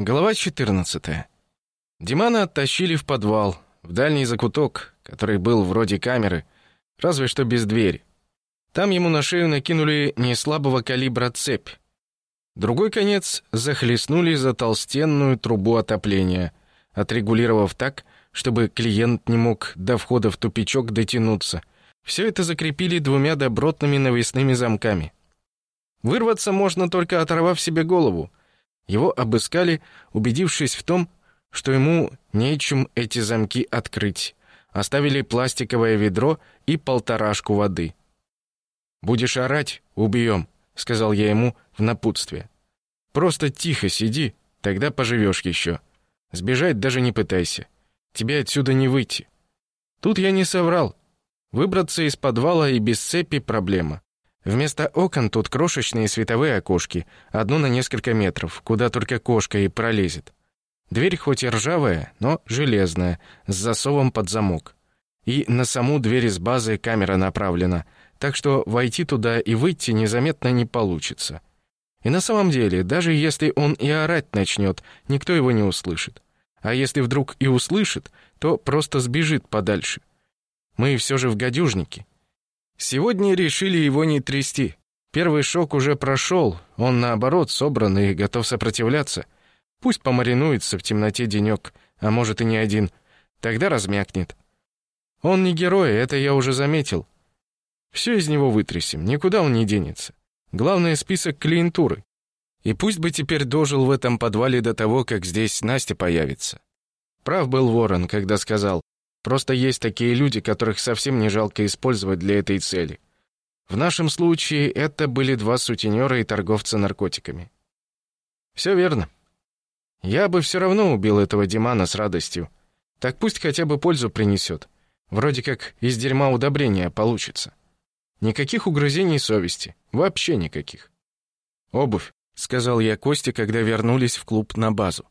Глава 14. Димана оттащили в подвал, в дальний закуток, который был вроде камеры, разве что без двери. Там ему на шею накинули не слабого калибра цепь. Другой конец захлестнули за толстенную трубу отопления, отрегулировав так, чтобы клиент не мог до входа в тупичок дотянуться. Все это закрепили двумя добротными навесными замками. Вырваться можно только оторвав себе голову, его обыскали, убедившись в том, что ему нечем эти замки открыть. Оставили пластиковое ведро и полторашку воды. «Будешь орать — убьем», — сказал я ему в напутствие. «Просто тихо сиди, тогда поживешь еще. Сбежать даже не пытайся. Тебе отсюда не выйти». Тут я не соврал. Выбраться из подвала и без цепи — проблема. Вместо окон тут крошечные световые окошки, одно на несколько метров, куда только кошка и пролезет. Дверь хоть и ржавая, но железная, с засовом под замок. И на саму дверь из базы камера направлена, так что войти туда и выйти незаметно не получится. И на самом деле, даже если он и орать начнет, никто его не услышит. А если вдруг и услышит, то просто сбежит подальше. Мы все же в гадюжнике, Сегодня решили его не трясти. Первый шок уже прошел, он, наоборот, собран и готов сопротивляться. Пусть помаринуется в темноте денек, а может и не один. Тогда размякнет. Он не герой, это я уже заметил. Все из него вытрясем, никуда он не денется. Главное — список клиентуры. И пусть бы теперь дожил в этом подвале до того, как здесь Настя появится. Прав был Ворон, когда сказал, Просто есть такие люди, которых совсем не жалко использовать для этой цели. В нашем случае это были два сутенера и торговца наркотиками. Все верно. Я бы все равно убил этого Димана с радостью. Так пусть хотя бы пользу принесет. Вроде как из дерьма удобрения получится. Никаких угрызений совести. Вообще никаких. «Обувь», — сказал я Косте, когда вернулись в клуб на базу.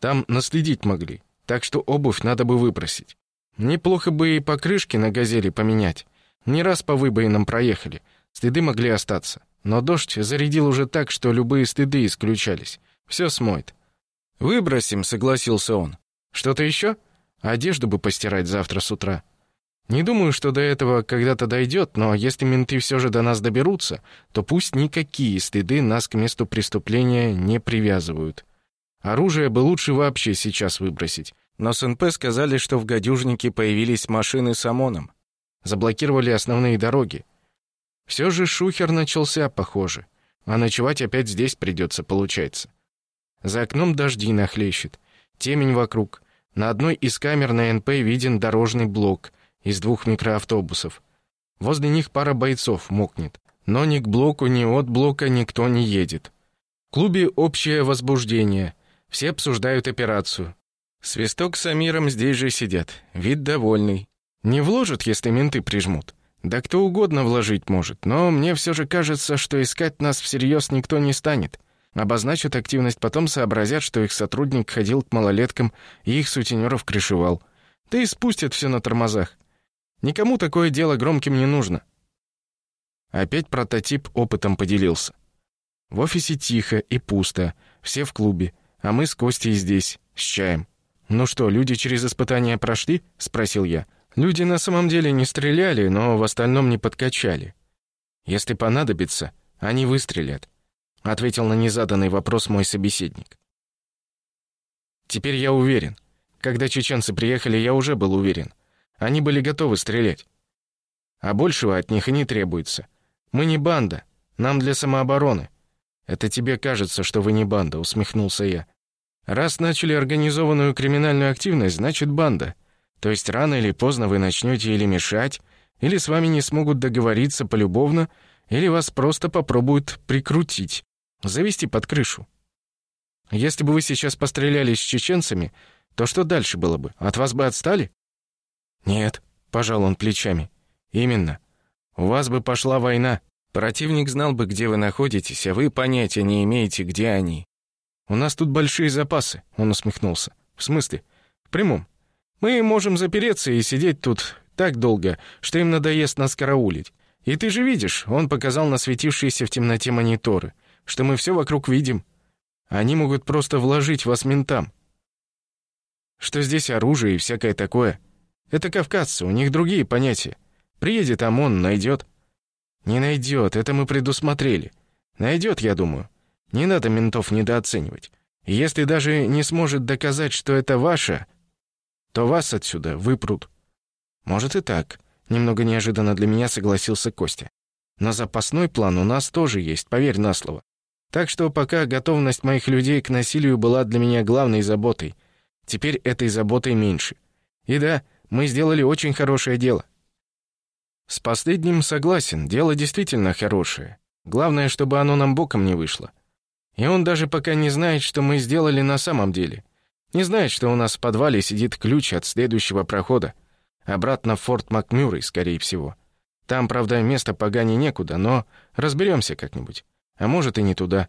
«Там наследить могли, так что обувь надо бы выбросить. Неплохо бы и покрышки на «Газели» поменять. Не раз по выбоинам проехали. Стыды могли остаться. Но дождь зарядил уже так, что любые стыды исключались. Все смоет. «Выбросим», — согласился он. «Что-то еще? Одежду бы постирать завтра с утра». Не думаю, что до этого когда-то дойдет, но если менты все же до нас доберутся, то пусть никакие стыды нас к месту преступления не привязывают. Оружие бы лучше вообще сейчас выбросить. Но с НП сказали, что в гадюжнике появились машины с ОМОНом. Заблокировали основные дороги. Все же шухер начался, похоже. А ночевать опять здесь придется, получается. За окном дожди нахлещет. Темень вокруг. На одной из камер на НП виден дорожный блок из двух микроавтобусов. Возле них пара бойцов мокнет. Но ни к блоку, ни от блока никто не едет. В клубе общее возбуждение. Все обсуждают операцию. Свисток с Амиром здесь же сидят. Вид довольный. Не вложат, если менты прижмут. Да кто угодно вложить может, но мне все же кажется, что искать нас всерьез никто не станет. Обозначат активность, потом сообразят, что их сотрудник ходил к малолеткам и их сутенеров крышевал. Да и спустят все на тормозах. Никому такое дело громким не нужно. Опять прототип опытом поделился. В офисе тихо и пусто, все в клубе, а мы с Костей здесь, с чаем. «Ну что, люди через испытания прошли?» — спросил я. «Люди на самом деле не стреляли, но в остальном не подкачали. Если понадобится, они выстрелят», — ответил на незаданный вопрос мой собеседник. «Теперь я уверен. Когда чеченцы приехали, я уже был уверен. Они были готовы стрелять. А большего от них и не требуется. Мы не банда, нам для самообороны». «Это тебе кажется, что вы не банда», — усмехнулся я. Раз начали организованную криминальную активность, значит банда. То есть рано или поздно вы начнете или мешать, или с вами не смогут договориться полюбовно, или вас просто попробуют прикрутить, завести под крышу. Если бы вы сейчас постреляли с чеченцами, то что дальше было бы? От вас бы отстали? Нет, пожал он плечами. Именно. У вас бы пошла война. Противник знал бы, где вы находитесь, а вы понятия не имеете, где они. «У нас тут большие запасы», — он усмехнулся. «В смысле?» «В прямом. Мы можем запереться и сидеть тут так долго, что им надоест нас караулить. И ты же видишь, он показал на светившиеся в темноте мониторы, что мы все вокруг видим. Они могут просто вложить вас ментам. Что здесь оружие и всякое такое. Это кавказцы, у них другие понятия. Приедет ОМОН, найдет. Не найдет, это мы предусмотрели. Найдет, я думаю. Не надо ментов недооценивать. Если даже не сможет доказать, что это ваше, то вас отсюда выпрут. Может и так. Немного неожиданно для меня согласился Костя. Но запасной план у нас тоже есть, поверь на слово. Так что пока готовность моих людей к насилию была для меня главной заботой, теперь этой заботой меньше. И да, мы сделали очень хорошее дело. С последним согласен, дело действительно хорошее. Главное, чтобы оно нам боком не вышло. И он даже пока не знает, что мы сделали на самом деле. Не знает, что у нас в подвале сидит ключ от следующего прохода. Обратно в форт Макмюррей, скорее всего. Там, правда, место погани некуда, но разберемся как-нибудь. А может и не туда.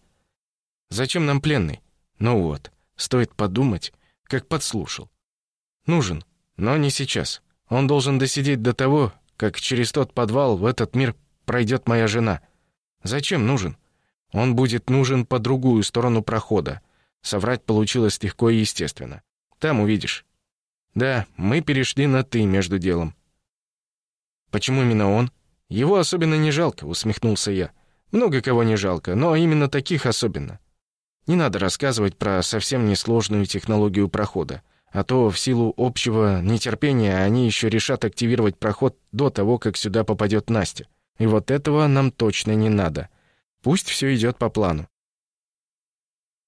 Зачем нам пленный? Ну вот, стоит подумать, как подслушал. Нужен, но не сейчас. Он должен досидеть до того, как через тот подвал в этот мир пройдет моя жена. Зачем нужен? Он будет нужен по другую сторону прохода. Соврать получилось легко и естественно. Там увидишь. Да, мы перешли на «ты» между делом. Почему именно он? Его особенно не жалко, усмехнулся я. Много кого не жалко, но именно таких особенно. Не надо рассказывать про совсем несложную технологию прохода. А то в силу общего нетерпения они еще решат активировать проход до того, как сюда попадет Настя. И вот этого нам точно не надо. Пусть все идет по плану.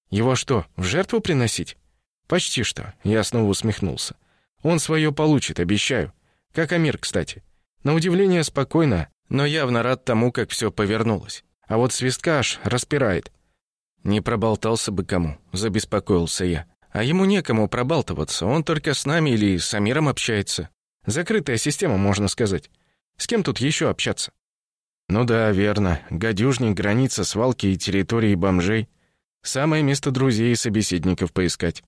Его что, в жертву приносить? Почти что. Я снова усмехнулся. Он свое получит, обещаю. Как Амир, кстати. На удивление спокойно, но явно рад тому, как все повернулось. А вот свистка аж распирает. Не проболтался бы кому, забеспокоился я. А ему некому пробалтываться, он только с нами или с Амиром общается. Закрытая система, можно сказать. С кем тут еще общаться? Ну да, верно. Гадюжник, граница свалки и территории бомжей. Самое место друзей и собеседников поискать.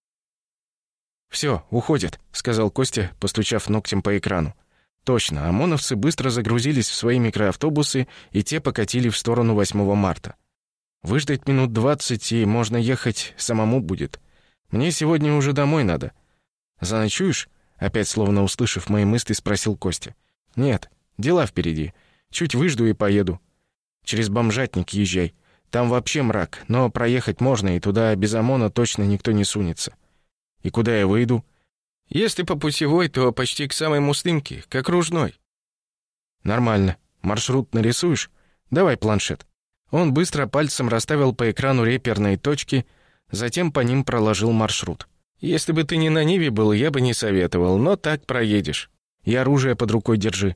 «Все, уходят», — сказал Костя, постучав ногтем по экрану. Точно, ОМОНовцы быстро загрузились в свои микроавтобусы, и те покатили в сторону 8 марта. Выждать минут двадцать, и можно ехать самому будет. Мне сегодня уже домой надо. Заночуешь? Опять словно услышав мои мысли, спросил Костя. Нет, дела впереди. Чуть выжду и поеду. Через бомжатник езжай. Там вообще мрак, но проехать можно, и туда без ОМОНа точно никто не сунется. И куда я выйду? Если по путевой, то почти к самой Муслимке, к окружной. Нормально. Маршрут нарисуешь? Давай планшет. Он быстро пальцем расставил по экрану реперные точки, затем по ним проложил маршрут. «Если бы ты не на Ниве был, я бы не советовал, но так проедешь. И оружие под рукой держи.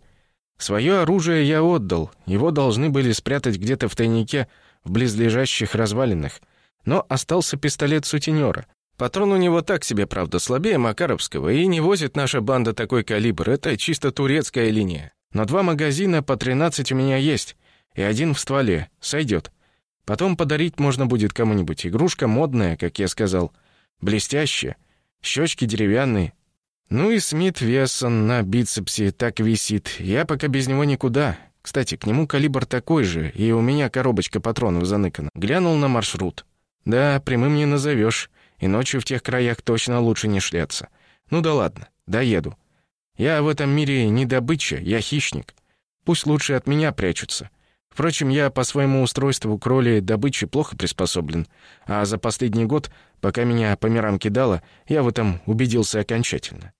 Свое оружие я отдал, его должны были спрятать где-то в тайнике в близлежащих развалинах. Но остался пистолет сутенера. Патрон у него так себе, правда, слабее Макаровского, и не возит наша банда такой калибр, это чисто турецкая линия. Но два магазина по 13 у меня есть, и один в стволе. Сойдет. Потом подарить можно будет кому-нибудь. Игрушка модная, как я сказал. Блестящая. Щечки деревянные. Ну и Смит Вессон на бицепсе так висит. Я пока без него никуда. Кстати, к нему калибр такой же, и у меня коробочка патронов заныкана. Глянул на маршрут. Да, прямым не назовешь. И ночью в тех краях точно лучше не шляться. Ну да ладно, доеду. Я в этом мире не добыча, я хищник. Пусть лучше от меня прячутся. Впрочем, я по своему устройству к роли добычи плохо приспособлен, а за последний год, пока меня по мирам кидало, я в этом убедился окончательно.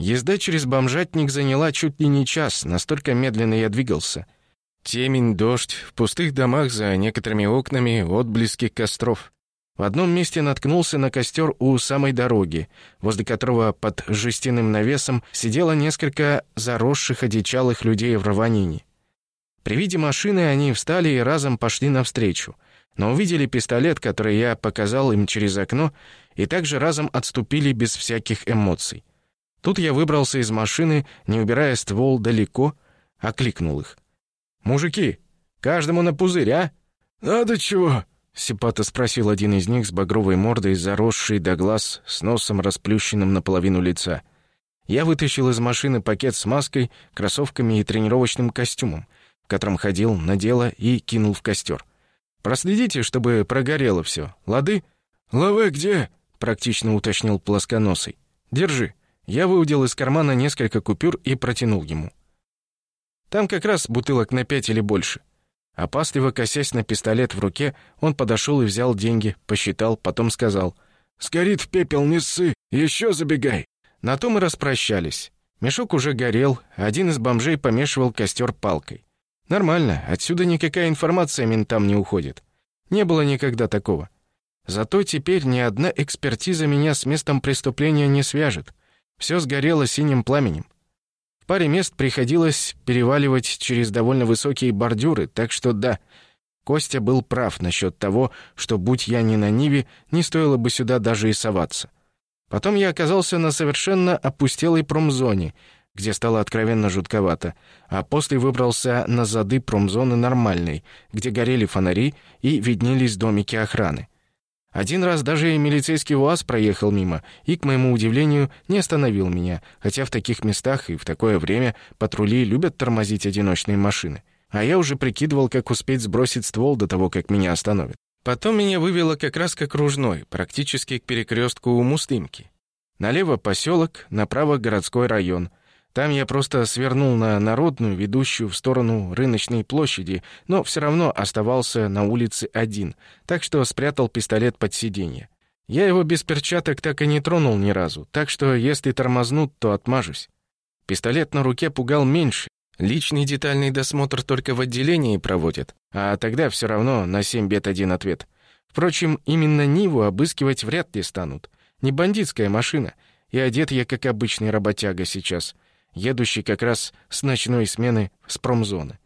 Езда через бомжатник заняла чуть ли не час, настолько медленно я двигался. Темень, дождь, в пустых домах за некоторыми окнами отблески костров. В одном месте наткнулся на костер у самой дороги, возле которого под жестяным навесом сидело несколько заросших одичалых людей в рванине. При виде машины они встали и разом пошли навстречу, но увидели пистолет, который я показал им через окно, и также разом отступили без всяких эмоций. Тут я выбрался из машины, не убирая ствол далеко, окликнул их. «Мужики, каждому на пузырь, а?» «Надо чего?» — сипато спросил один из них с багровой мордой, заросшей до глаз, с носом расплющенным наполовину лица. Я вытащил из машины пакет с маской, кроссовками и тренировочным костюмом — котором ходил, надела и кинул в костер. Проследите, чтобы прогорело все. Лады?» «Лаве где?» — практично уточнил плосконосый. «Держи». Я выудил из кармана несколько купюр и протянул ему. Там как раз бутылок на пять или больше. Опасливо косясь на пистолет в руке, он подошел и взял деньги, посчитал, потом сказал. «Сгорит в пепел, не ссы, еще забегай». На то мы распрощались. Мешок уже горел, один из бомжей помешивал костер палкой. Нормально, отсюда никакая информация ментам не уходит. Не было никогда такого. Зато теперь ни одна экспертиза меня с местом преступления не свяжет. Все сгорело синим пламенем. В паре мест приходилось переваливать через довольно высокие бордюры, так что да, Костя был прав насчет того, что, будь я не на Ниве, не стоило бы сюда даже и соваться. Потом я оказался на совершенно опустелой промзоне, где стало откровенно жутковато, а после выбрался на зады промзоны нормальной, где горели фонари и виднелись домики охраны. Один раз даже и милицейский УАЗ проехал мимо и, к моему удивлению, не остановил меня, хотя в таких местах и в такое время патрули любят тормозить одиночные машины. А я уже прикидывал, как успеть сбросить ствол до того, как меня остановят. Потом меня вывело как раз к окружной, практически к перекрестку у Муслимки. Налево поселок, направо городской район — там я просто свернул на народную, ведущую в сторону рыночной площади, но все равно оставался на улице один, так что спрятал пистолет под сиденье. Я его без перчаток так и не тронул ни разу, так что если тормознут, то отмажусь. Пистолет на руке пугал меньше. Личный детальный досмотр только в отделении проводят, а тогда все равно на семь бед один ответ. Впрочем, именно Ниву обыскивать вряд ли станут. Не бандитская машина, и одет я как обычный работяга сейчас — едущий как раз с ночной смены с промзоны.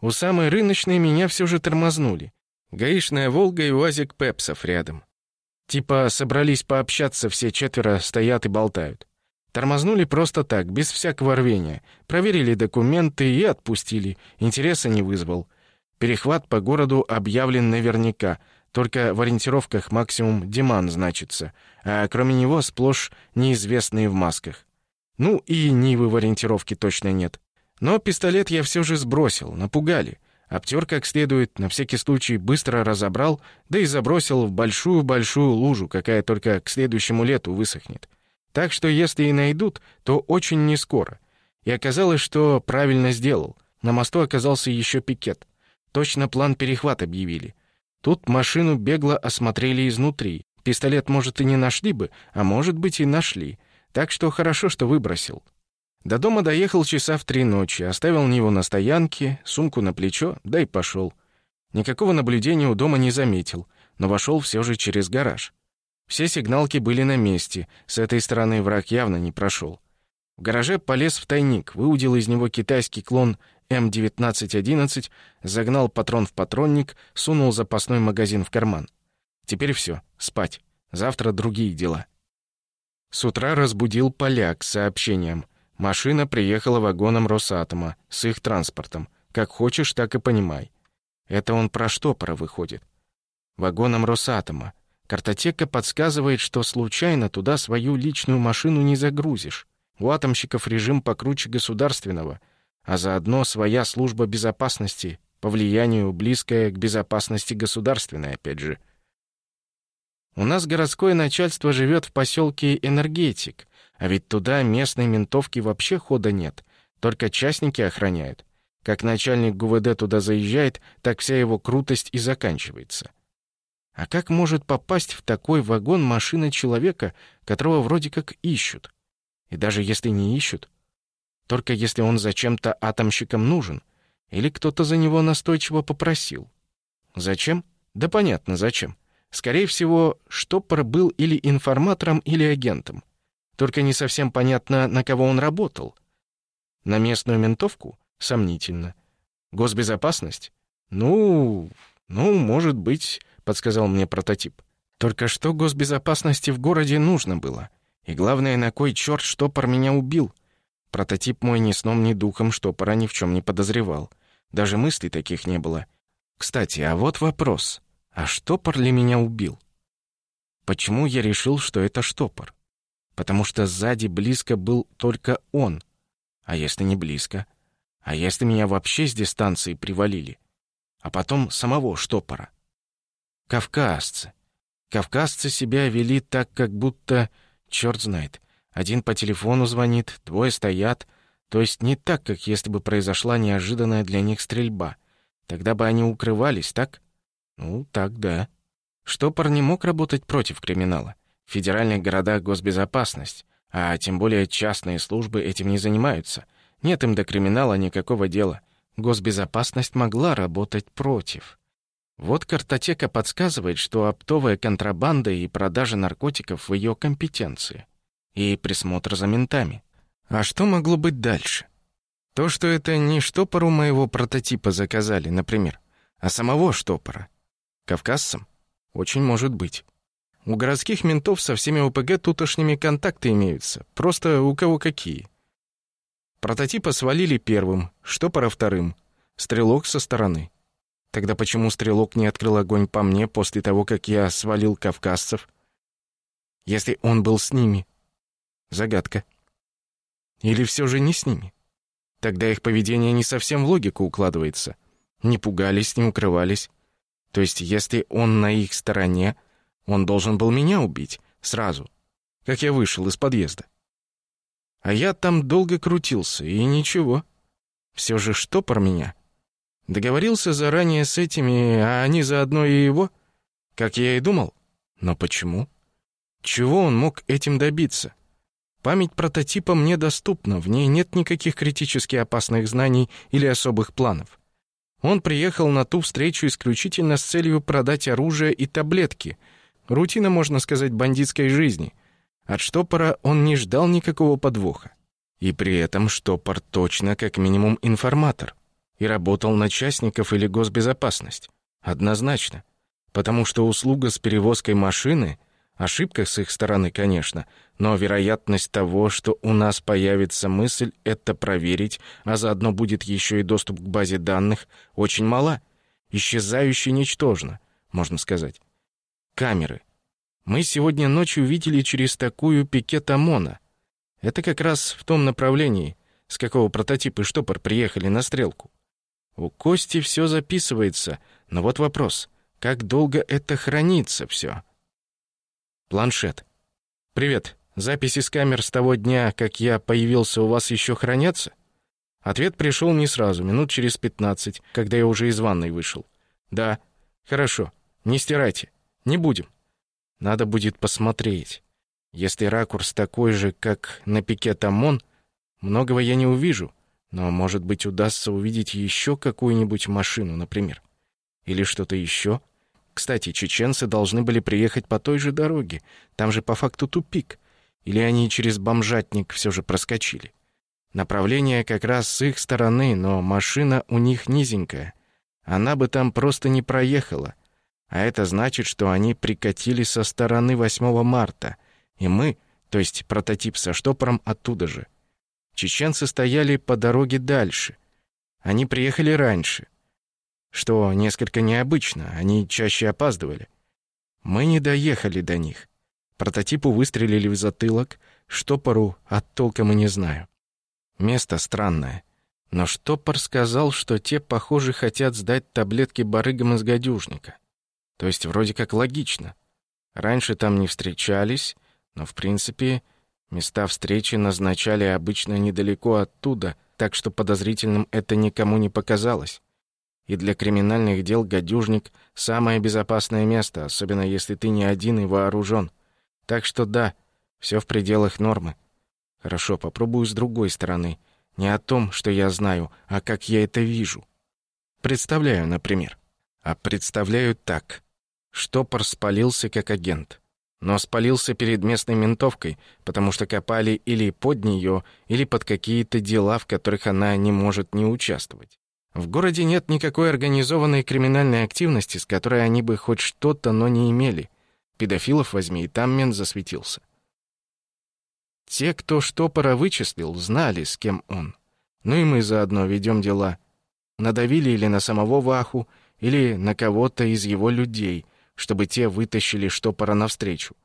У самой рыночной меня все же тормознули. Гаишная «Волга» и УАЗик «Пепсов» рядом. Типа собрались пообщаться, все четверо стоят и болтают. Тормознули просто так, без всякого рвения. Проверили документы и отпустили. Интереса не вызвал. Перехват по городу объявлен наверняка. Только в ориентировках максимум «Диман» значится. А кроме него сплошь неизвестные в масках. Ну и Нивы в ориентировке точно нет. Но пистолет я все же сбросил, напугали. Обтер как следует, на всякий случай быстро разобрал, да и забросил в большую-большую лужу, какая только к следующему лету высохнет. Так что если и найдут, то очень не скоро. И оказалось, что правильно сделал. На мосту оказался еще пикет. Точно план перехват объявили. Тут машину бегло осмотрели изнутри. Пистолет, может, и не нашли бы, а может быть, и нашли. Так что хорошо, что выбросил. До дома доехал часа в три ночи, оставил него на стоянке, сумку на плечо, да и пошел. Никакого наблюдения у дома не заметил, но вошел все же через гараж. Все сигналки были на месте, с этой стороны враг явно не прошел. В гараже полез в тайник, выудил из него китайский клон М1911, загнал патрон в патронник, сунул запасной магазин в карман. Теперь все, спать. Завтра другие дела. С утра разбудил поляк с сообщением. Машина приехала вагоном Росатома с их транспортом. Как хочешь, так и понимай. Это он про штопора выходит. Вагоном Росатома. Картотека подсказывает, что случайно туда свою личную машину не загрузишь. У атомщиков режим покруче государственного, а заодно своя служба безопасности, по влиянию близкая к безопасности государственной, опять же. У нас городское начальство живет в поселке Энергетик, а ведь туда местной ментовки вообще хода нет, только частники охраняют. Как начальник ГУВД туда заезжает, так вся его крутость и заканчивается. А как может попасть в такой вагон машина человека, которого вроде как ищут? И даже если не ищут, только если он зачем-то атомщикам нужен, или кто-то за него настойчиво попросил. Зачем? Да понятно, зачем. Скорее всего, штопор был или информатором, или агентом. Только не совсем понятно, на кого он работал. На местную ментовку? Сомнительно. Госбезопасность? Ну, ну, может быть, подсказал мне прототип. Только что госбезопасности в городе нужно было? И главное, на кой черт штопор меня убил? Прототип мой ни сном, ни духом штопора ни в чем не подозревал. Даже мыслей таких не было. Кстати, а вот вопрос. А штопор ли меня убил? Почему я решил, что это штопор? Потому что сзади близко был только он. А если не близко? А если меня вообще с дистанции привалили? А потом самого штопора? Кавказцы. Кавказцы себя вели так, как будто... Черт знает. Один по телефону звонит, двое стоят. То есть не так, как если бы произошла неожиданная для них стрельба. Тогда бы они укрывались, так? Ну, так да. Штопор не мог работать против криминала. В федеральных городах госбезопасность, а тем более частные службы этим не занимаются. Нет им до криминала никакого дела. Госбезопасность могла работать против. Вот картотека подсказывает, что оптовая контрабанда и продажа наркотиков в ее компетенции. И присмотр за ментами. А что могло быть дальше? То, что это не штопору моего прототипа заказали, например, а самого штопора. Кавказцам? Очень может быть. У городских ментов со всеми ОПГ тутошними контакты имеются. Просто у кого какие. Прототипа свалили первым, штопора вторым. Стрелок со стороны. Тогда почему стрелок не открыл огонь по мне после того, как я свалил кавказцев? Если он был с ними. Загадка. Или все же не с ними? Тогда их поведение не совсем в логику укладывается. Не пугались, не укрывались. То есть, если он на их стороне, он должен был меня убить сразу, как я вышел из подъезда. А я там долго крутился, и ничего. Все же штопор меня. Договорился заранее с этими, а они заодно и его, как я и думал. Но почему? Чего он мог этим добиться? Память прототипа мне доступна, в ней нет никаких критически опасных знаний или особых планов. Он приехал на ту встречу исключительно с целью продать оружие и таблетки. Рутина, можно сказать, бандитской жизни. От штопора он не ждал никакого подвоха. И при этом штопор точно как минимум информатор. И работал на частников или госбезопасность. Однозначно. Потому что услуга с перевозкой машины Ошибка с их стороны, конечно, но вероятность того, что у нас появится мысль это проверить, а заодно будет еще и доступ к базе данных, очень мала. Исчезающе ничтожно, можно сказать. Камеры. Мы сегодня ночью видели через такую пикет ОМОНа. Это как раз в том направлении, с какого прототипа и штопор приехали на стрелку. У Кости все записывается, но вот вопрос, как долго это хранится все? Планшет. «Привет. Записи с камер с того дня, как я появился, у вас еще хранятся?» Ответ пришел не сразу, минут через пятнадцать, когда я уже из ванной вышел. «Да. Хорошо. Не стирайте. Не будем. Надо будет посмотреть. Если ракурс такой же, как на пике ОМОН, многого я не увижу, но, может быть, удастся увидеть еще какую-нибудь машину, например. Или что-то еще, кстати, чеченцы должны были приехать по той же дороге. Там же по факту тупик. Или они через бомжатник все же проскочили. Направление как раз с их стороны, но машина у них низенькая. Она бы там просто не проехала. А это значит, что они прикатили со стороны 8 марта. И мы, то есть прототип со штопором, оттуда же. Чеченцы стояли по дороге дальше. Они приехали раньше что несколько необычно, они чаще опаздывали. Мы не доехали до них. Прототипу выстрелили в затылок, штопору от толком и не знаю. Место странное. Но штопор сказал, что те, похоже, хотят сдать таблетки барыгам из гадюшника. То есть вроде как логично. Раньше там не встречались, но в принципе места встречи назначали обычно недалеко оттуда, так что подозрительным это никому не показалось. И для криминальных дел гадюжник — самое безопасное место, особенно если ты не один и вооружен. Так что да, все в пределах нормы. Хорошо, попробую с другой стороны. Не о том, что я знаю, а как я это вижу. Представляю, например. А представляю так. Штопор спалился как агент. Но спалился перед местной ментовкой, потому что копали или под нее, или под какие-то дела, в которых она не может не участвовать. В городе нет никакой организованной криминальной активности, с которой они бы хоть что-то, но не имели. Педофилов возьми, и там мент засветился. Те, кто штопора вычислил, знали, с кем он. Ну и мы заодно ведем дела. Надавили или на самого Ваху, или на кого-то из его людей, чтобы те вытащили штопора навстречу.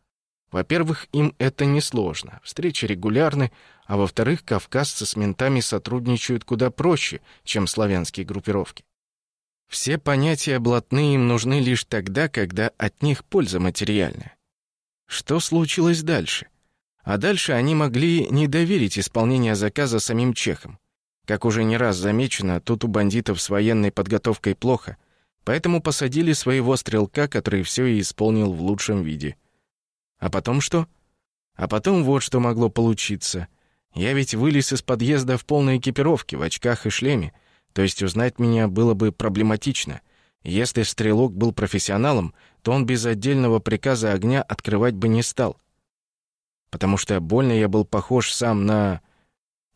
Во-первых, им это несложно. Встречи регулярны, а во-вторых, кавказцы с ментами сотрудничают куда проще, чем славянские группировки. Все понятия блатные им нужны лишь тогда, когда от них польза материальная. Что случилось дальше? А дальше они могли не доверить исполнение заказа самим чехам. Как уже не раз замечено, тут у бандитов с военной подготовкой плохо, поэтому посадили своего стрелка, который все и исполнил в лучшем виде. А потом что? А потом вот что могло получиться. Я ведь вылез из подъезда в полной экипировке, в очках и шлеме, то есть узнать меня было бы проблематично. Если стрелок был профессионалом, то он без отдельного приказа огня открывать бы не стал. Потому что больно я был похож сам на...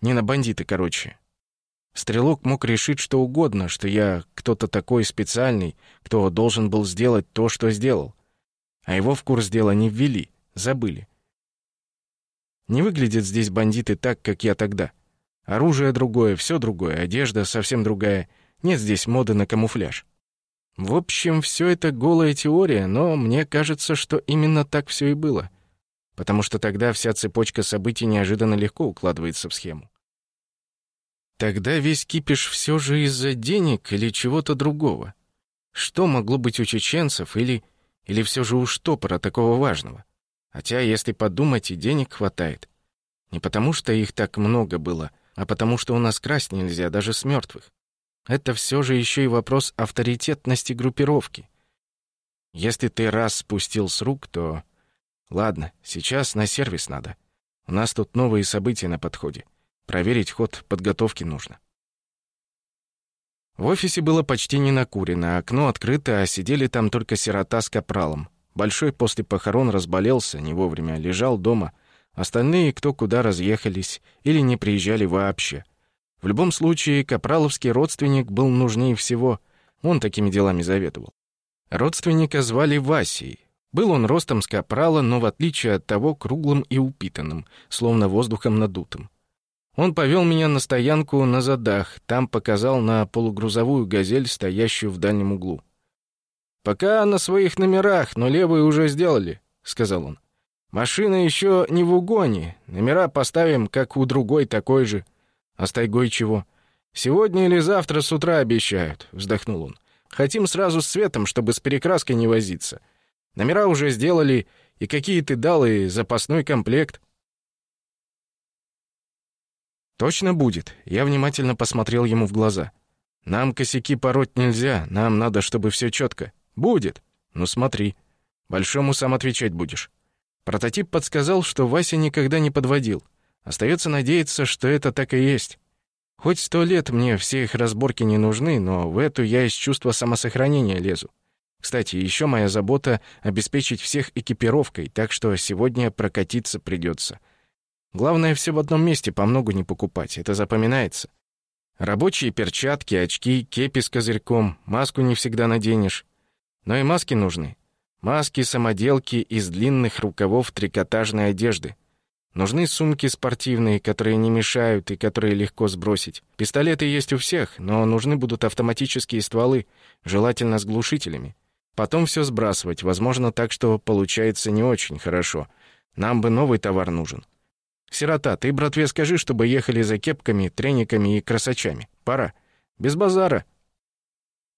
Не на бандита, короче. Стрелок мог решить что угодно, что я кто-то такой специальный, кто должен был сделать то, что сделал. А его в курс дела не ввели, забыли. Не выглядят здесь бандиты так, как я тогда. Оружие другое, все другое, одежда совсем другая. Нет здесь моды на камуфляж. В общем, все это голая теория, но мне кажется, что именно так все и было. Потому что тогда вся цепочка событий неожиданно легко укладывается в схему. Тогда весь кипиш все же из-за денег или чего-то другого. Что могло быть у чеченцев или... или все же у штопора такого важного? Хотя, если подумать, и денег хватает. Не потому что их так много было, а потому что у нас красть нельзя, даже с мертвых. Это все же еще и вопрос авторитетности группировки. Если ты раз спустил с рук, то... Ладно, сейчас на сервис надо. У нас тут новые события на подходе. Проверить ход подготовки нужно. В офисе было почти не накурено, окно открыто, а сидели там только сирота с капралом. Большой после похорон разболелся, не вовремя, лежал дома. Остальные кто куда разъехались или не приезжали вообще. В любом случае, капраловский родственник был нужнее всего. Он такими делами заведовал. Родственника звали Васей. Был он ростом с капрала, но в отличие от того круглым и упитанным, словно воздухом надутым. Он повел меня на стоянку на задах, там показал на полугрузовую «Газель», стоящую в дальнем углу. «Пока на своих номерах, но левые уже сделали», — сказал он. «Машина еще не в угоне. Номера поставим, как у другой такой же. А с тайгой чего? Сегодня или завтра с утра обещают», — вздохнул он. «Хотим сразу с цветом, чтобы с перекраской не возиться. Номера уже сделали, и какие ты дал, и запасной комплект». «Точно будет?» Я внимательно посмотрел ему в глаза. «Нам косяки пороть нельзя, нам надо, чтобы все четко. «Будет. Ну смотри. Большому сам отвечать будешь». Прототип подсказал, что Вася никогда не подводил. Остается надеяться, что это так и есть. Хоть сто лет мне все их разборки не нужны, но в эту я из чувства самосохранения лезу. Кстати, еще моя забота — обеспечить всех экипировкой, так что сегодня прокатиться придется. Главное, все в одном месте по многу не покупать, это запоминается. Рабочие перчатки, очки, кепи с козырьком, маску не всегда наденешь. Но и маски нужны. Маски-самоделки из длинных рукавов трикотажной одежды. Нужны сумки спортивные, которые не мешают и которые легко сбросить. Пистолеты есть у всех, но нужны будут автоматические стволы, желательно с глушителями. Потом все сбрасывать, возможно, так что получается не очень хорошо. Нам бы новый товар нужен. Сирота, ты братве скажи, чтобы ехали за кепками, трениками и красачами. Пора. Без базара.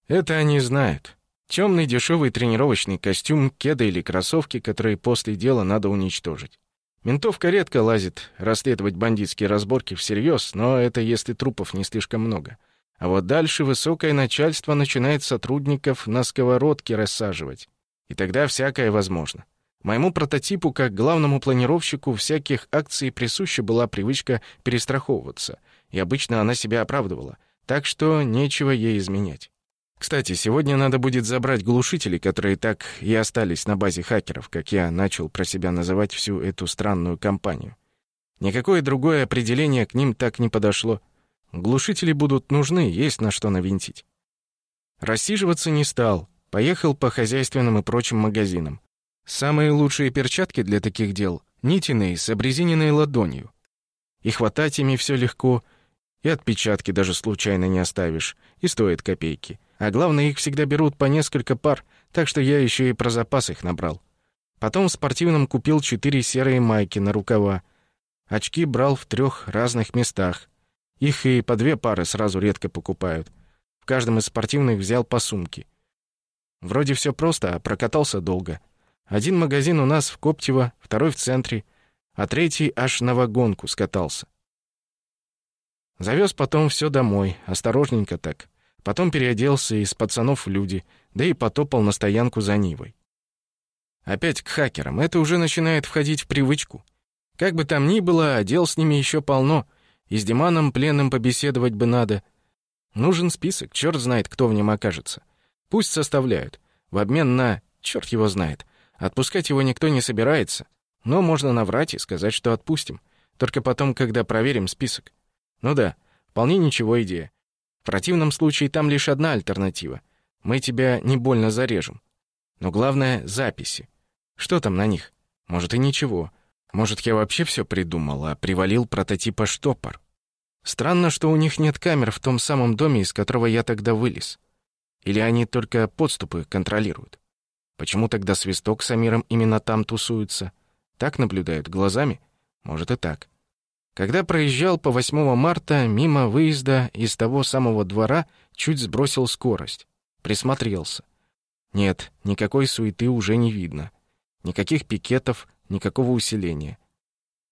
Это они знают. Темный дешевый тренировочный костюм, кеды или кроссовки, которые после дела надо уничтожить. Ментовка редко лазит расследовать бандитские разборки всерьез, но это если трупов не слишком много. А вот дальше высокое начальство начинает сотрудников на сковородке рассаживать. И тогда всякое возможно. Моему прототипу, как главному планировщику всяких акций, присуща была привычка перестраховываться, и обычно она себя оправдывала, так что нечего ей изменять. Кстати, сегодня надо будет забрать глушители, которые так и остались на базе хакеров, как я начал про себя называть всю эту странную компанию. Никакое другое определение к ним так не подошло. Глушители будут нужны, есть на что навинтить. Рассиживаться не стал, поехал по хозяйственным и прочим магазинам. Самые лучшие перчатки для таких дел — нитиные с обрезиненной ладонью. И хватать ими все легко, и отпечатки даже случайно не оставишь, и стоят копейки — а главное, их всегда берут по несколько пар, так что я еще и про запас их набрал. Потом в спортивном купил четыре серые майки на рукава. Очки брал в трех разных местах. Их и по две пары сразу редко покупают. В каждом из спортивных взял по сумке. Вроде все просто, а прокатался долго. Один магазин у нас в Коптево, второй в центре, а третий аж на вагонку скатался. Завез потом все домой, осторожненько так. Потом переоделся из пацанов в люди, да и потопал на стоянку за Нивой. Опять к хакерам. Это уже начинает входить в привычку. Как бы там ни было, а дел с ними еще полно. И с Диманом пленным побеседовать бы надо. Нужен список, черт знает, кто в нем окажется. Пусть составляют. В обмен на... черт его знает. Отпускать его никто не собирается. Но можно наврать и сказать, что отпустим. Только потом, когда проверим список. Ну да, вполне ничего идея. В противном случае там лишь одна альтернатива. Мы тебя не больно зарежем. Но главное — записи. Что там на них? Может, и ничего. Может, я вообще все придумал, а привалил прототипа штопор. Странно, что у них нет камер в том самом доме, из которого я тогда вылез. Или они только подступы контролируют? Почему тогда Свисток с Амиром именно там тусуются? Так наблюдают глазами? Может и так. Когда проезжал по 8 марта мимо выезда из того самого двора, чуть сбросил скорость. Присмотрелся. Нет, никакой суеты уже не видно. Никаких пикетов, никакого усиления.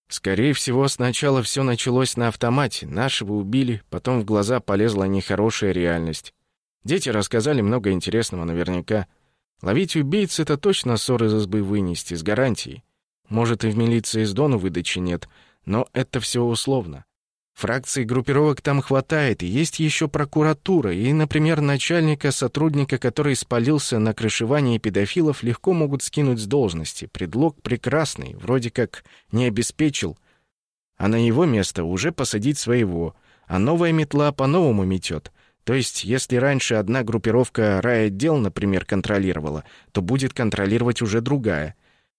Скорее всего, сначала все началось на автомате. Нашего убили, потом в глаза полезла нехорошая реальность. Дети рассказали много интересного наверняка. Ловить убийц — это точно ссор из избы вынести, с гарантией. Может, и в милиции с Дону выдачи нет, но это все условно. Фракций группировок там хватает, и есть еще прокуратура, и, например, начальника, сотрудника, который спалился на крышевании педофилов, легко могут скинуть с должности. Предлог прекрасный, вроде как не обеспечил, а на его место уже посадить своего, а новая метла по-новому метет. То есть, если раньше одна группировка райотдел, например, контролировала, то будет контролировать уже другая.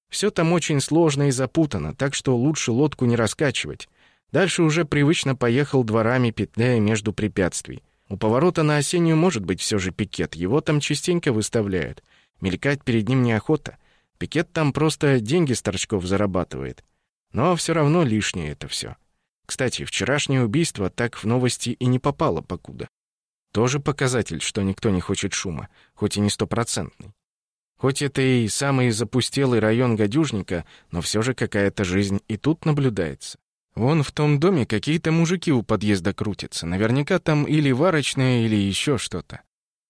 Все там очень сложно и запутано, так что лучше лодку не раскачивать. Дальше уже привычно поехал дворами, петляя между препятствий. У поворота на осеннюю может быть все же пикет, его там частенько выставляют. Мелькать перед ним неохота. Пикет там просто деньги с торчков зарабатывает. Но все равно лишнее это все. Кстати, вчерашнее убийство так в новости и не попало покуда. Тоже показатель, что никто не хочет шума, хоть и не стопроцентный. Хоть это и самый запустелый район гадюжника, но все же какая-то жизнь и тут наблюдается. Вон в том доме какие-то мужики у подъезда крутятся. Наверняка там или варочная, или еще что-то.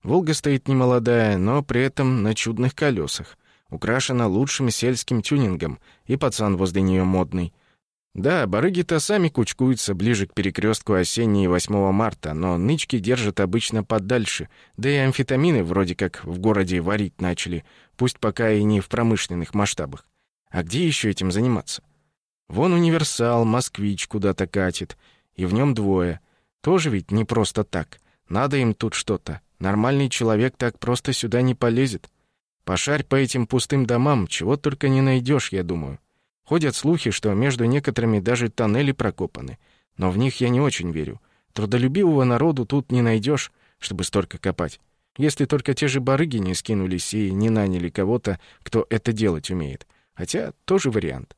«Волга» стоит немолодая, но при этом на чудных колесах. Украшена лучшим сельским тюнингом, и пацан возле нее модный. Да, барыги-то сами кучкуются ближе к перекрестку осенней и 8 марта, но нычки держат обычно подальше, да и амфетамины вроде как в городе варить начали, пусть пока и не в промышленных масштабах. А где еще этим заниматься? Вон универсал, москвич куда-то катит, и в нем двое. Тоже ведь не просто так. Надо им тут что-то. Нормальный человек так просто сюда не полезет. Пошарь по этим пустым домам, чего только не найдешь, я думаю. Ходят слухи, что между некоторыми даже тоннели прокопаны, но в них я не очень верю. Трудолюбивого народу тут не найдешь, чтобы столько копать. Если только те же барыги не скинулись и не наняли кого-то, кто это делать умеет. Хотя тоже вариант.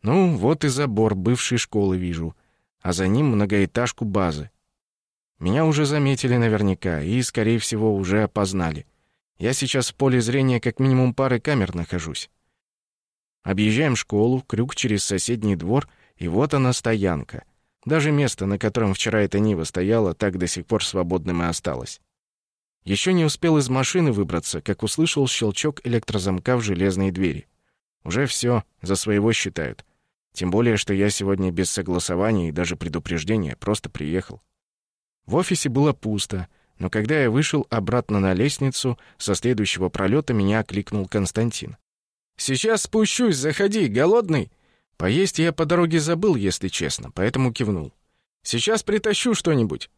Ну, вот и забор бывшей школы вижу, а за ним многоэтажку базы. Меня уже заметили наверняка и, скорее всего, уже опознали. Я сейчас в поле зрения как минимум пары камер нахожусь. Объезжаем школу, крюк через соседний двор, и вот она стоянка. Даже место, на котором вчера эта Нива стояла, так до сих пор свободным и осталось. Еще не успел из машины выбраться, как услышал щелчок электрозамка в железной двери. Уже все, за своего считают. Тем более, что я сегодня без согласования и даже предупреждения просто приехал. В офисе было пусто, но когда я вышел обратно на лестницу, со следующего пролета меня окликнул Константин. «Сейчас спущусь, заходи, голодный?» Поесть я по дороге забыл, если честно, поэтому кивнул. «Сейчас притащу что-нибудь».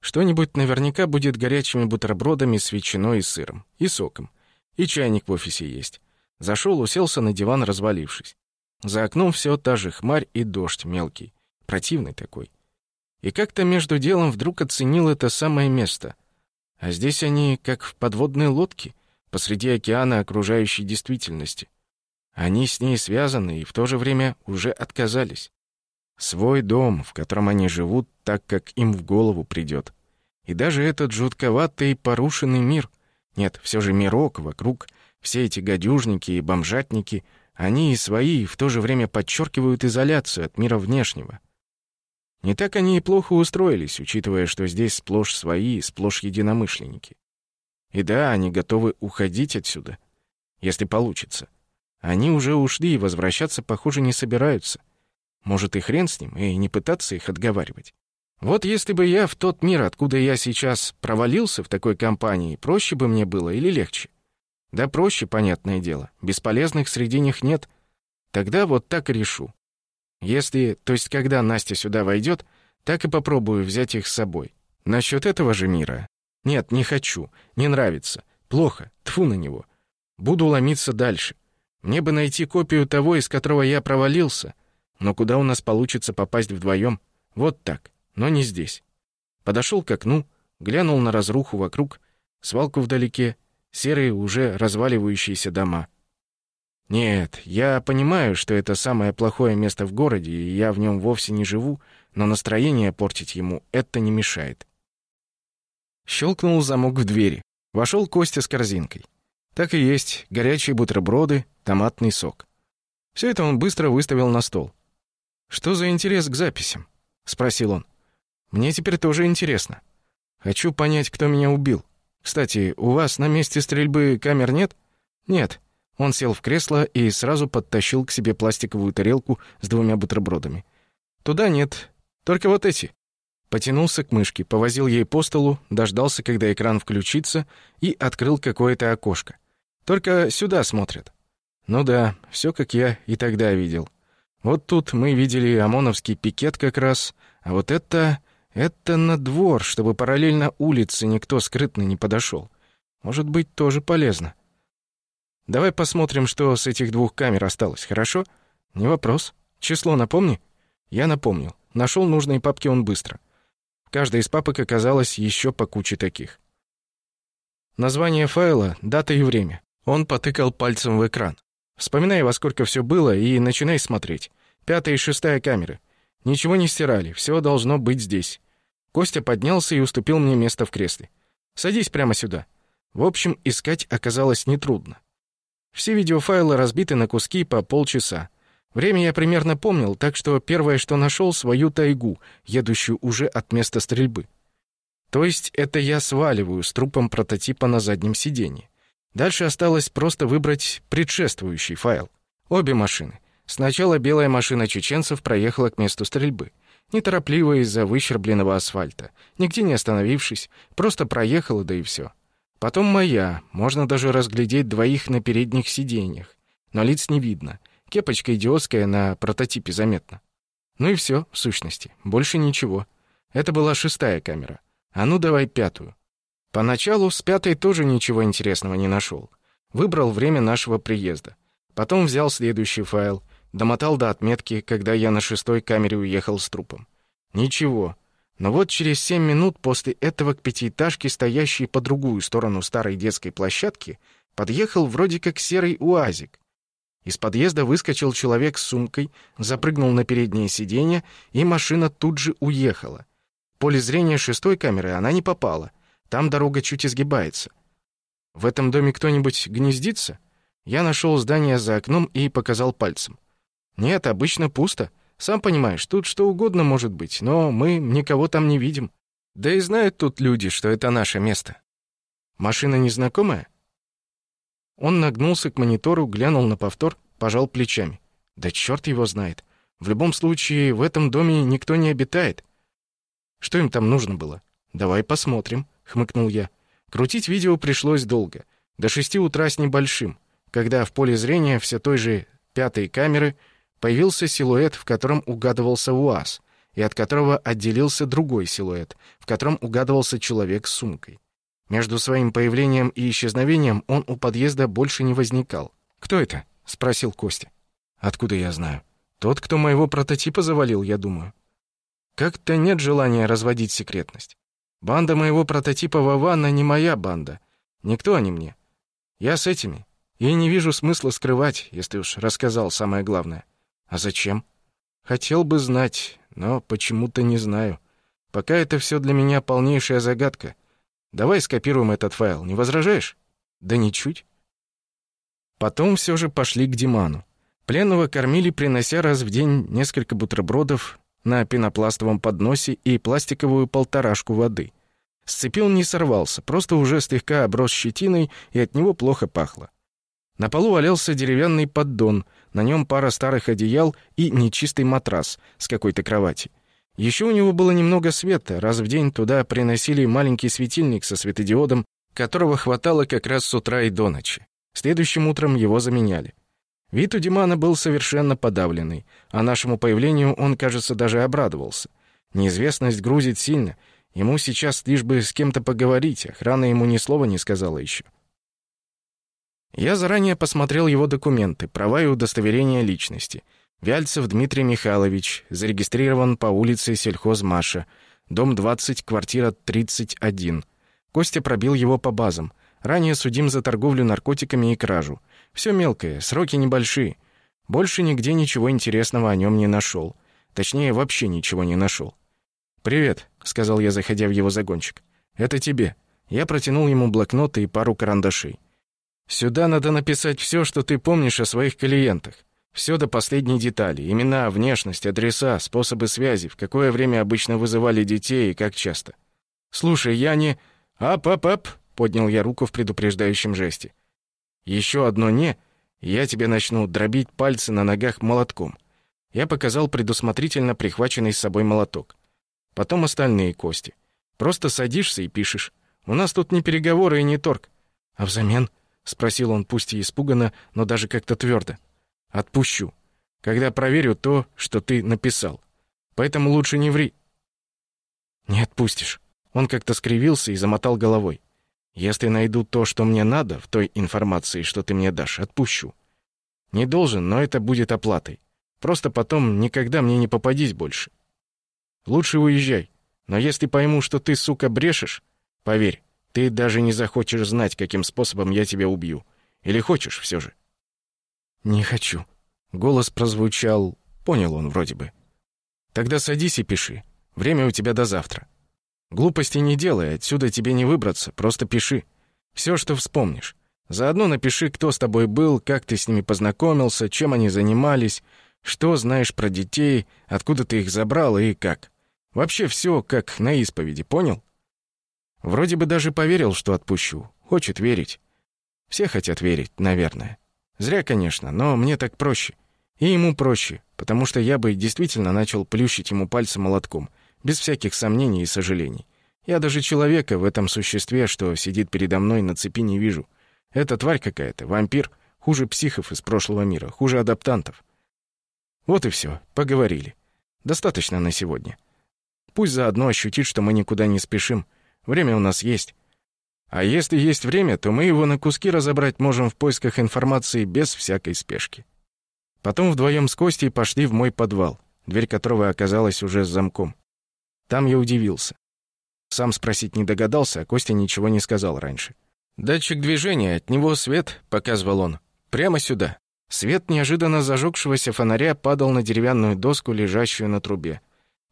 Что-нибудь наверняка будет горячими бутербродами с ветчиной и сыром, и соком. И чайник в офисе есть. Зашел, уселся на диван, развалившись. За окном все та же хмарь и дождь мелкий, противный такой. И как-то между делом вдруг оценил это самое место. А здесь они как в подводной лодке, посреди океана окружающей действительности. Они с ней связаны и в то же время уже отказались. Свой дом, в котором они живут так, как им в голову придет. И даже этот жутковатый порушенный мир. Нет, все же мирок вокруг. Все эти гадюжники и бомжатники, они и свои, в то же время подчеркивают изоляцию от мира внешнего. Не так они и плохо устроились, учитывая, что здесь сплошь свои, сплошь единомышленники. И да, они готовы уходить отсюда, если получится. Они уже ушли и возвращаться, похоже, не собираются. Может, и хрен с ним, и не пытаться их отговаривать. Вот если бы я в тот мир, откуда я сейчас провалился в такой компании, проще бы мне было или легче? Да проще, понятное дело. Бесполезных среди них нет. Тогда вот так и решу. Если, то есть когда Настя сюда войдет, так и попробую взять их с собой. Насчет этого же мира. Нет, не хочу, не нравится. Плохо, тфу на него. Буду ломиться дальше. Мне бы найти копию того, из которого я провалился. Но куда у нас получится попасть вдвоем? Вот так, но не здесь. Подошел к окну, глянул на разруху вокруг, свалку вдалеке, серые уже разваливающиеся дома — нет, я понимаю, что это самое плохое место в городе, и я в нем вовсе не живу, но настроение портить ему это не мешает. Щелкнул замок в двери. Вошел Костя с корзинкой. Так и есть, горячие бутерброды, томатный сок. Все это он быстро выставил на стол. «Что за интерес к записям?» — спросил он. «Мне теперь тоже интересно. Хочу понять, кто меня убил. Кстати, у вас на месте стрельбы камер нет?» «Нет», он сел в кресло и сразу подтащил к себе пластиковую тарелку с двумя бутербродами. «Туда нет, только вот эти». Потянулся к мышке, повозил ей по столу, дождался, когда экран включится, и открыл какое-то окошко. «Только сюда смотрят». «Ну да, все как я и тогда видел. Вот тут мы видели ОМОНовский пикет как раз, а вот это... это на двор, чтобы параллельно улице никто скрытно не подошел. Может быть, тоже полезно». Давай посмотрим, что с этих двух камер осталось, хорошо? Не вопрос. Число напомни. Я напомнил. Нашел нужные папки он быстро. В каждой из папок оказалось еще по куче таких. Название файла, дата и время. Он потыкал пальцем в экран. Вспоминай, во сколько все было, и начинай смотреть. Пятая и шестая камеры. Ничего не стирали, все должно быть здесь. Костя поднялся и уступил мне место в кресле. Садись прямо сюда. В общем, искать оказалось нетрудно. Все видеофайлы разбиты на куски по полчаса. Время я примерно помнил, так что первое, что нашел, свою тайгу, едущую уже от места стрельбы. То есть это я сваливаю с трупом прототипа на заднем сиденье. Дальше осталось просто выбрать предшествующий файл. Обе машины. Сначала белая машина чеченцев проехала к месту стрельбы. Неторопливо из-за выщербленного асфальта. Нигде не остановившись, просто проехала, да и все. Потом моя, можно даже разглядеть двоих на передних сиденьях. Но лиц не видно. Кепочка идиотская на прототипе заметна. Ну и все, в сущности. Больше ничего. Это была шестая камера. А ну давай пятую. Поначалу с пятой тоже ничего интересного не нашел. Выбрал время нашего приезда. Потом взял следующий файл, домотал до отметки, когда я на шестой камере уехал с трупом. Ничего. Но вот через семь минут после этого к пятиэтажке, стоящей по другую сторону старой детской площадки, подъехал вроде как серый уазик. Из подъезда выскочил человек с сумкой, запрыгнул на переднее сиденье, и машина тут же уехала. В поле зрения шестой камеры она не попала. Там дорога чуть изгибается. В этом доме кто-нибудь гнездится? Я нашел здание за окном и показал пальцем. Нет, обычно пусто. Сам понимаешь, тут что угодно может быть, но мы никого там не видим. Да и знают тут люди, что это наше место. Машина незнакомая? Он нагнулся к монитору, глянул на повтор, пожал плечами. Да черт его знает. В любом случае, в этом доме никто не обитает. Что им там нужно было? Давай посмотрим, хмыкнул я. Крутить видео пришлось долго, до шести утра с небольшим, когда в поле зрения все той же пятой камеры Появился силуэт, в котором угадывался УАЗ, и от которого отделился другой силуэт, в котором угадывался человек с сумкой. Между своим появлением и исчезновением он у подъезда больше не возникал. «Кто это?» — спросил Костя. «Откуда я знаю?» «Тот, кто моего прототипа завалил, я думаю». «Как-то нет желания разводить секретность. Банда моего прототипа Вавана не моя банда. Никто они мне. Я с этими. И не вижу смысла скрывать, если уж рассказал самое главное». А зачем? Хотел бы знать, но почему-то не знаю. Пока это все для меня полнейшая загадка. Давай скопируем этот файл, не возражаешь? Да ничуть. Потом все же пошли к Диману. Пленного кормили, принося раз в день несколько бутербродов на пенопластовом подносе и пластиковую полторашку воды. С цепи он не сорвался, просто уже слегка оброс щетиной, и от него плохо пахло. На полу валялся деревянный поддон, на нем пара старых одеял и нечистый матрас с какой-то кровати. Еще у него было немного света, раз в день туда приносили маленький светильник со светодиодом, которого хватало как раз с утра и до ночи. Следующим утром его заменяли. Вид у Димана был совершенно подавленный, а нашему появлению он, кажется, даже обрадовался. Неизвестность грузит сильно. Ему сейчас лишь бы с кем-то поговорить, охрана ему ни слова не сказала еще. Я заранее посмотрел его документы, права и удостоверения личности. Вяльцев Дмитрий Михайлович, зарегистрирован по улице Сельхоз Маша, дом 20, квартира 31. Костя пробил его по базам. Ранее судим за торговлю наркотиками и кражу. Все мелкое, сроки небольшие. Больше нигде ничего интересного о нем не нашел. Точнее, вообще ничего не нашел. «Привет», — сказал я, заходя в его загончик. «Это тебе». Я протянул ему блокнот и пару карандашей. «Сюда надо написать все, что ты помнишь о своих клиентах. Все до последней детали. Имена, внешность, адреса, способы связи, в какое время обычно вызывали детей и как часто. Слушай, я не... Ап-ап-ап!» — поднял я руку в предупреждающем жесте. Еще одно «не», и я тебе начну дробить пальцы на ногах молотком. Я показал предусмотрительно прихваченный с собой молоток. Потом остальные кости. Просто садишься и пишешь. У нас тут не переговоры и не торг. А взамен? Спросил он, пусть и испуганно, но даже как-то твердо. Отпущу. Когда проверю то, что ты написал. Поэтому лучше не ври. Не отпустишь. Он как-то скривился и замотал головой. Если найду то, что мне надо, в той информации, что ты мне дашь, отпущу. Не должен, но это будет оплатой. Просто потом никогда мне не попадись больше. Лучше уезжай. Но если пойму, что ты, сука, брешешь, поверь, ты даже не захочешь знать, каким способом я тебя убью. Или хочешь все же? Не хочу. Голос прозвучал, понял он вроде бы. Тогда садись и пиши. Время у тебя до завтра. Глупости не делай, отсюда тебе не выбраться, просто пиши. Все, что вспомнишь. Заодно напиши, кто с тобой был, как ты с ними познакомился, чем они занимались, что знаешь про детей, откуда ты их забрал и как. Вообще все как на исповеди, понял? Вроде бы даже поверил, что отпущу. Хочет верить. Все хотят верить, наверное. Зря, конечно, но мне так проще. И ему проще, потому что я бы действительно начал плющить ему пальцем молотком — без всяких сомнений и сожалений. Я даже человека в этом существе, что сидит передо мной на цепи, не вижу. Это тварь какая-то, вампир, хуже психов из прошлого мира, хуже адаптантов. Вот и все, поговорили. Достаточно на сегодня. Пусть заодно ощутит, что мы никуда не спешим. Время у нас есть. А если есть время, то мы его на куски разобрать можем в поисках информации без всякой спешки. Потом вдвоем с Костей пошли в мой подвал, дверь которого оказалась уже с замком. Там я удивился. Сам спросить не догадался, а Костя ничего не сказал раньше. «Датчик движения, от него свет», — показывал он. «Прямо сюда». Свет неожиданно зажегшегося фонаря падал на деревянную доску, лежащую на трубе.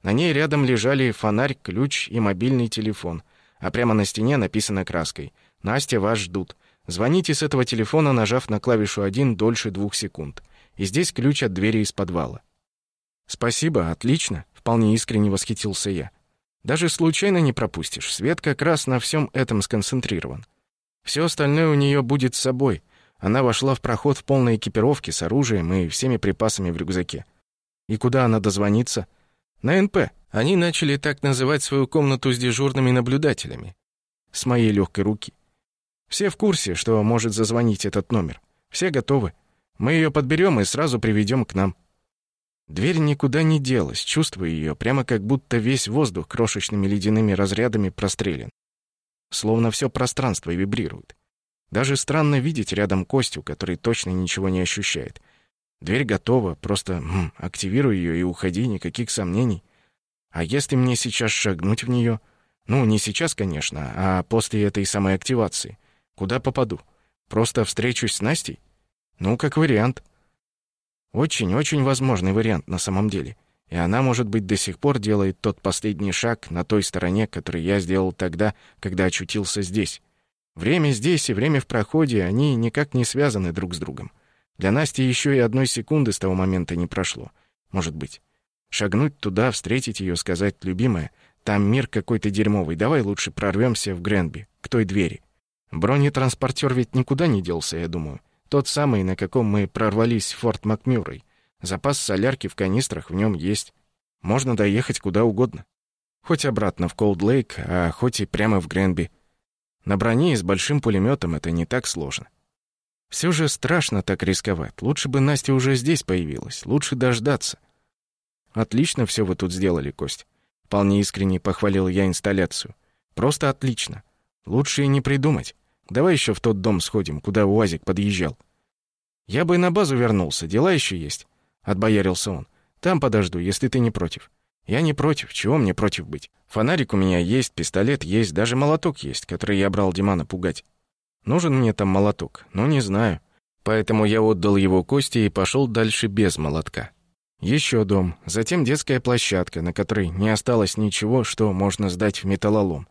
На ней рядом лежали фонарь, ключ и мобильный телефон, а прямо на стене написано краской «Настя, вас ждут». Звоните с этого телефона, нажав на клавишу 1 дольше двух секунд. И здесь ключ от двери из подвала. «Спасибо, отлично», — вполне искренне восхитился я. «Даже случайно не пропустишь. Свет как раз на всем этом сконцентрирован. Все остальное у нее будет с собой. Она вошла в проход в полной экипировке с оружием и всеми припасами в рюкзаке. И куда она дозвонится? На НП. Они начали так называть свою комнату с дежурными наблюдателями. С моей легкой руки. Все в курсе, что может зазвонить этот номер. Все готовы. Мы ее подберем и сразу приведем к нам. Дверь никуда не делась, чувствуя ее, прямо как будто весь воздух крошечными ледяными разрядами прострелен. Словно все пространство вибрирует. Даже странно видеть рядом Костю, который точно ничего не ощущает. Дверь готова, просто м, активируй ее и уходи, никаких сомнений. А если мне сейчас шагнуть в нее? Ну, не сейчас, конечно, а после этой самой активации. Куда попаду? Просто встречусь с Настей? Ну, как вариант. Очень-очень возможный вариант на самом деле. И она, может быть, до сих пор делает тот последний шаг на той стороне, который я сделал тогда, когда очутился здесь. Время здесь и время в проходе, они никак не связаны друг с другом. Для Насти еще и одной секунды с того момента не прошло. Может быть. Шагнуть туда, встретить ее, сказать «любимая», там мир какой-то дерьмовый, давай лучше прорвемся в Гренби, к той двери. Бронетранспортер ведь никуда не делся, я думаю. Тот самый, на каком мы прорвались в Форт Макмюррей. Запас солярки в канистрах в нем есть. Можно доехать куда угодно. Хоть обратно в Колд-Лейк, а хоть и прямо в Гренби. На броне с большим пулеметом это не так сложно. Все же страшно так рисковать. Лучше бы Настя уже здесь появилась. Лучше дождаться. Отлично все вы тут сделали, Кость. Вполне искренне похвалил я инсталляцию. Просто отлично. Лучше и не придумать. Давай еще в тот дом сходим, куда УАЗик подъезжал. Я бы и на базу вернулся, дела еще есть. Отбоярился он. Там подожду, если ты не против. Я не против, чего мне против быть? Фонарик у меня есть, пистолет есть, даже молоток есть, который я брал Димана пугать. Нужен мне там молоток, но не знаю. Поэтому я отдал его Косте и пошел дальше без молотка. Еще дом, затем детская площадка, на которой не осталось ничего, что можно сдать в металлолом.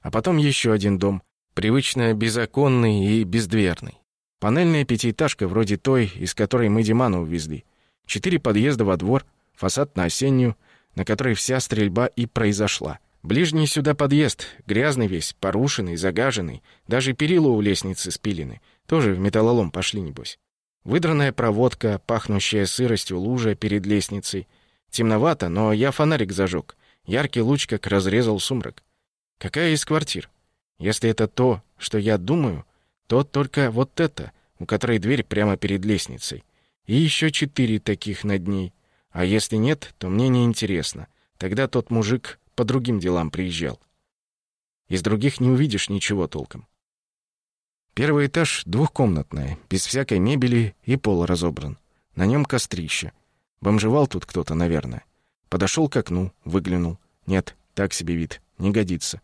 А потом еще один дом, привычно безоконный и бездверный. Панельная пятиэтажка вроде той, из которой мы Димана увезли. Четыре подъезда во двор, фасад на осеннюю, на которой вся стрельба и произошла. Ближний сюда подъезд, грязный весь, порушенный, загаженный, даже перила у лестницы спилены, тоже в металлолом пошли, небось. Выдранная проводка, пахнущая сыростью лужа перед лестницей. Темновато, но я фонарик зажег. Яркий луч как разрезал сумрак. Какая из квартир? Если это то, что я думаю, то только вот это, у которой дверь прямо перед лестницей. И еще четыре таких над ней. А если нет, то мне не интересно. Тогда тот мужик по другим делам приезжал. Из других не увидишь ничего толком. Первый этаж двухкомнатный, без всякой мебели и пол разобран. На нем кострище. Бомжевал тут кто-то, наверное. Подошел к окну, выглянул. Нет, так себе вид, не годится.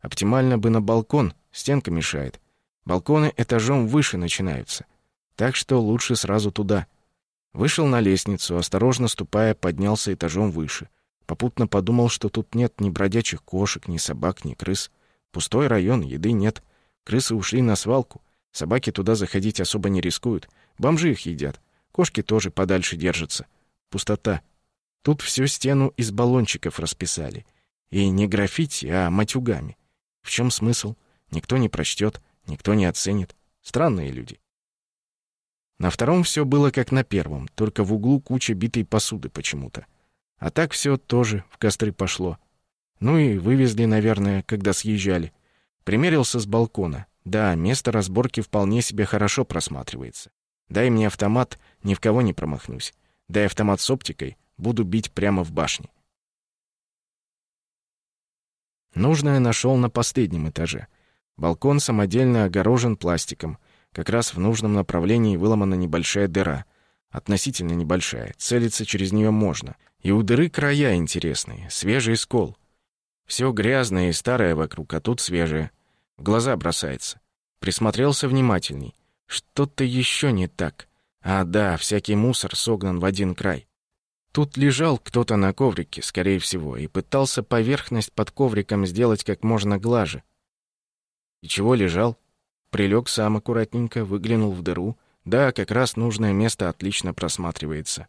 Оптимально бы на балкон, стенка мешает. Балконы этажом выше начинаются. Так что лучше сразу туда. Вышел на лестницу, осторожно ступая, поднялся этажом выше. Попутно подумал, что тут нет ни бродячих кошек, ни собак, ни крыс. Пустой район, еды нет. Крысы ушли на свалку. Собаки туда заходить особо не рискуют. Бомжи их едят. Кошки тоже подальше держатся. Пустота. Тут всю стену из баллончиков расписали. И не граффити, а матюгами. В чем смысл? Никто не прочтет, никто не оценит. Странные люди. На втором все было как на первом, только в углу куча битой посуды почему-то. А так все тоже в костры пошло. Ну и вывезли, наверное, когда съезжали. Примерился с балкона. Да, место разборки вполне себе хорошо просматривается. Дай мне автомат, ни в кого не промахнусь. Дай автомат с оптикой, буду бить прямо в башне. Нужное нашел на последнем этаже. Балкон самодельно огорожен пластиком. Как раз в нужном направлении выломана небольшая дыра. Относительно небольшая, целиться через нее можно. И у дыры края интересные, свежий скол. Все грязное и старое вокруг, а тут свежее. В глаза бросается. Присмотрелся внимательней. Что-то еще не так. А да, всякий мусор согнан в один край. Тут лежал кто-то на коврике, скорее всего, и пытался поверхность под ковриком сделать как можно глаже. И чего лежал? Прилег сам аккуратненько, выглянул в дыру. Да, как раз нужное место отлично просматривается.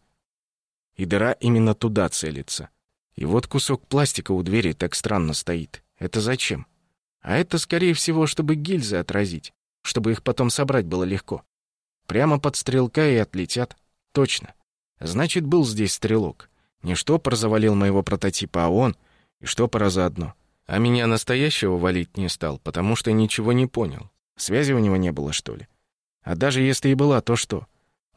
И дыра именно туда целится. И вот кусок пластика у двери так странно стоит. Это зачем? А это, скорее всего, чтобы гильзы отразить, чтобы их потом собрать было легко. Прямо под стрелка и отлетят. Точно. Значит, был здесь стрелок. Не штопор завалил моего прототипа, а он, и штопора заодно. А меня настоящего валить не стал, потому что ничего не понял. Связи у него не было, что ли? А даже если и была, то что?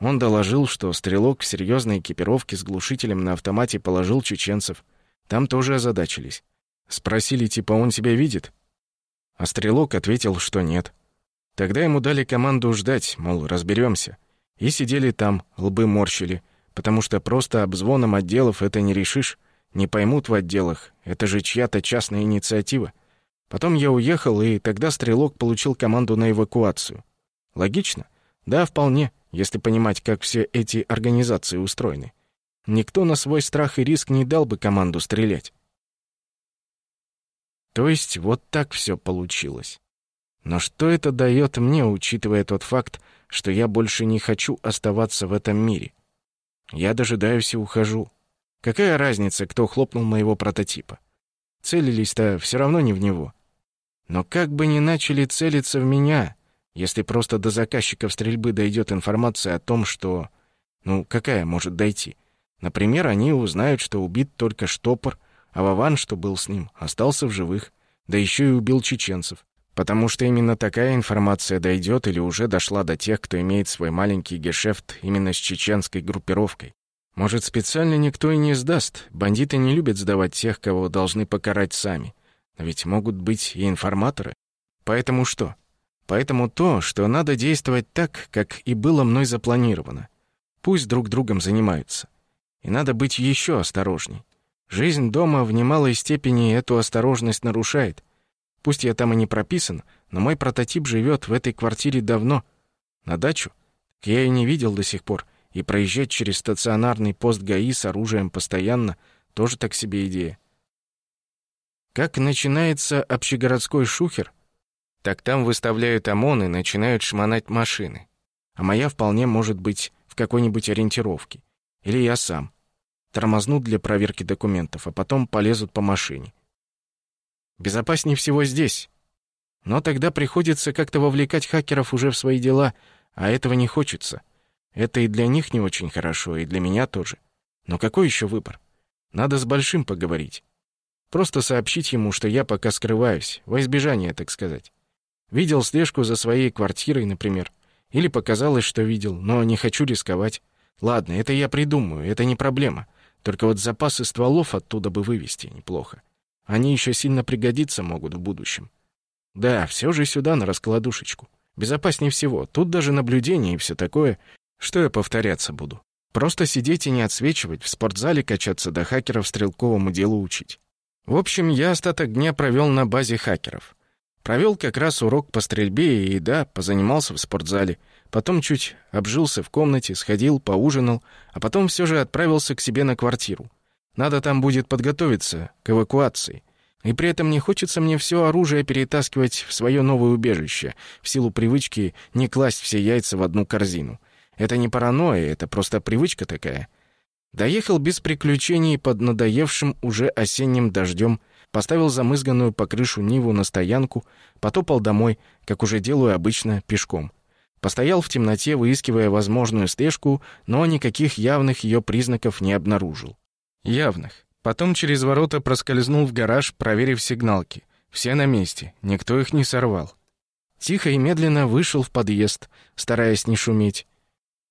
Он доложил, что стрелок в серьезной экипировке с глушителем на автомате положил чеченцев. Там тоже озадачились. Спросили, типа, он себя видит? А стрелок ответил, что нет. Тогда ему дали команду ждать, мол, разберемся. И сидели там, лбы морщили, потому что просто обзвоном отделов это не решишь. Не поймут в отделах, это же чья-то частная инициатива. Потом я уехал, и тогда стрелок получил команду на эвакуацию. Логично? Да, вполне, если понимать, как все эти организации устроены. никто на свой страх и риск не дал бы команду стрелять. То есть вот так все получилось. Но что это дает мне, учитывая тот факт, что я больше не хочу оставаться в этом мире? Я дожидаюсь и ухожу. Какая разница, кто хлопнул моего прототипа? Целились-то все равно не в него. Но как бы ни начали целиться в меня, если просто до заказчиков стрельбы дойдет информация о том, что... Ну, какая может дойти? Например, они узнают, что убит только штопор, а Вован, что был с ним, остался в живых, да еще и убил чеченцев. Потому что именно такая информация дойдет или уже дошла до тех, кто имеет свой маленький гешефт именно с чеченской группировкой. Может, специально никто и не сдаст. Бандиты не любят сдавать тех, кого должны покарать сами. Но ведь могут быть и информаторы. Поэтому что? Поэтому то, что надо действовать так, как и было мной запланировано. Пусть друг другом занимаются. И надо быть еще осторожней. Жизнь дома в немалой степени эту осторожность нарушает. Пусть я там и не прописан, но мой прототип живет в этой квартире давно. На дачу? Так я и не видел до сих пор. И проезжать через стационарный пост ГАИ с оружием постоянно тоже так себе идея. Как начинается общегородской шухер, так там выставляют ОМОН и начинают шмонать машины. А моя вполне может быть в какой-нибудь ориентировке. Или я сам. Тормознут для проверки документов, а потом полезут по машине. Безопаснее всего здесь. Но тогда приходится как-то вовлекать хакеров уже в свои дела, а этого не хочется. Это и для них не очень хорошо, и для меня тоже. Но какой еще выбор? Надо с Большим поговорить. Просто сообщить ему, что я пока скрываюсь, во избежание, так сказать. Видел слежку за своей квартирой, например. Или показалось, что видел, но не хочу рисковать. Ладно, это я придумаю, это не проблема. Только вот запасы стволов оттуда бы вывести неплохо. Они еще сильно пригодиться могут в будущем. Да, все же сюда, на раскладушечку. Безопаснее всего. Тут даже наблюдение и все такое. Что я повторяться буду? Просто сидеть и не отсвечивать, в спортзале качаться до хакеров стрелковому делу учить. В общем, я остаток дня провел на базе хакеров. Провел как раз урок по стрельбе и, да, позанимался в спортзале. Потом чуть обжился в комнате, сходил, поужинал, а потом все же отправился к себе на квартиру. Надо там будет подготовиться к эвакуации. И при этом не хочется мне все оружие перетаскивать в свое новое убежище, в силу привычки не класть все яйца в одну корзину. Это не паранойя, это просто привычка такая. Доехал без приключений под надоевшим уже осенним дождем, поставил замызганную по крышу Ниву на стоянку, потопал домой, как уже делаю обычно, пешком. Постоял в темноте, выискивая возможную слежку, но никаких явных ее признаков не обнаружил. Явных. Потом через ворота проскользнул в гараж, проверив сигналки. Все на месте, никто их не сорвал. Тихо и медленно вышел в подъезд, стараясь не шуметь.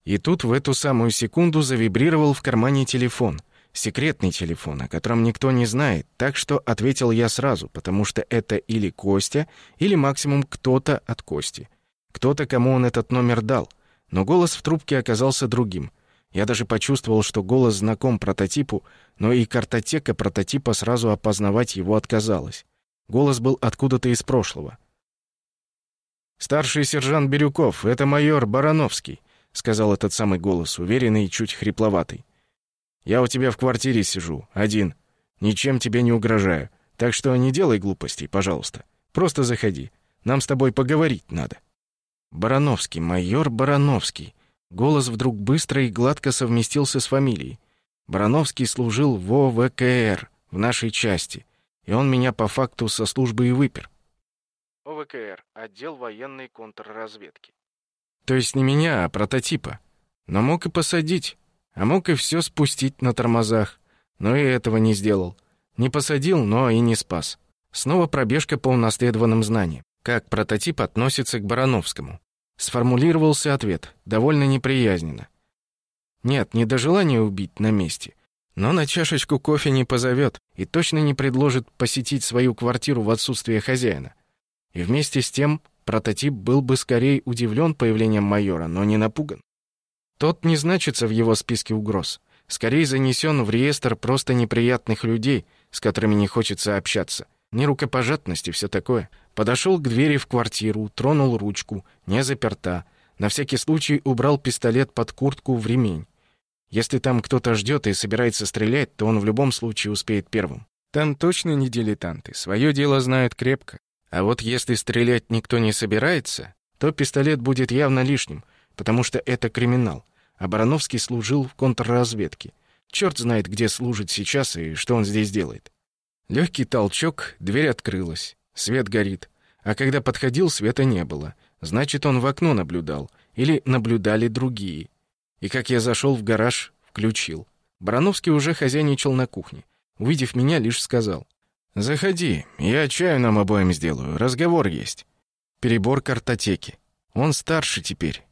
И тут в эту самую секунду завибрировал в кармане телефон. Секретный телефон, о котором никто не знает, так что ответил я сразу, потому что это или Костя, или максимум кто-то от Кости. Кто-то, кому он этот номер дал. Но голос в трубке оказался другим. Я даже почувствовал, что голос знаком прототипу, но и картотека прототипа сразу опознавать его отказалась. Голос был откуда-то из прошлого. «Старший сержант Бирюков, это майор Барановский. — сказал этот самый голос, уверенный и чуть хрипловатый. «Я у тебя в квартире сижу, один. Ничем тебе не угрожаю. Так что не делай глупостей, пожалуйста. Просто заходи. Нам с тобой поговорить надо». Барановский, майор Барановский. Голос вдруг быстро и гладко совместился с фамилией. Барановский служил в ОВКР, в нашей части, и он меня по факту со службы и выпер. ОВКР — отдел военной контрразведки. То есть не меня, а прототипа. Но мог и посадить, а мог и все спустить на тормозах. Но и этого не сделал. Не посадил, но и не спас. Снова пробежка по унаследованным знаниям. Как прототип относится к Барановскому? Сформулировался ответ, довольно неприязненно. Нет, не до желания убить на месте. Но на чашечку кофе не позовет и точно не предложит посетить свою квартиру в отсутствие хозяина. И вместе с тем Прототип был бы скорее удивлен появлением майора, но не напуган. Тот не значится в его списке угроз. Скорее занесен в реестр просто неприятных людей, с которыми не хочется общаться. Не рукопожатность и все такое. Подошел к двери в квартиру, тронул ручку, не заперта. На всякий случай убрал пистолет под куртку в ремень. Если там кто-то ждет и собирается стрелять, то он в любом случае успеет первым. Там точно не дилетанты, свое дело знают крепко. А вот если стрелять никто не собирается, то пистолет будет явно лишним, потому что это криминал. А Барановский служил в контрразведке. Черт знает, где служит сейчас и что он здесь делает. Легкий толчок, дверь открылась. Свет горит. А когда подходил, света не было. Значит, он в окно наблюдал. Или наблюдали другие. И как я зашел в гараж, включил. Барановский уже хозяйничал на кухне. Увидев меня, лишь сказал. «Заходи, я чаю нам обоим сделаю, разговор есть». Перебор картотеки. Он старше теперь.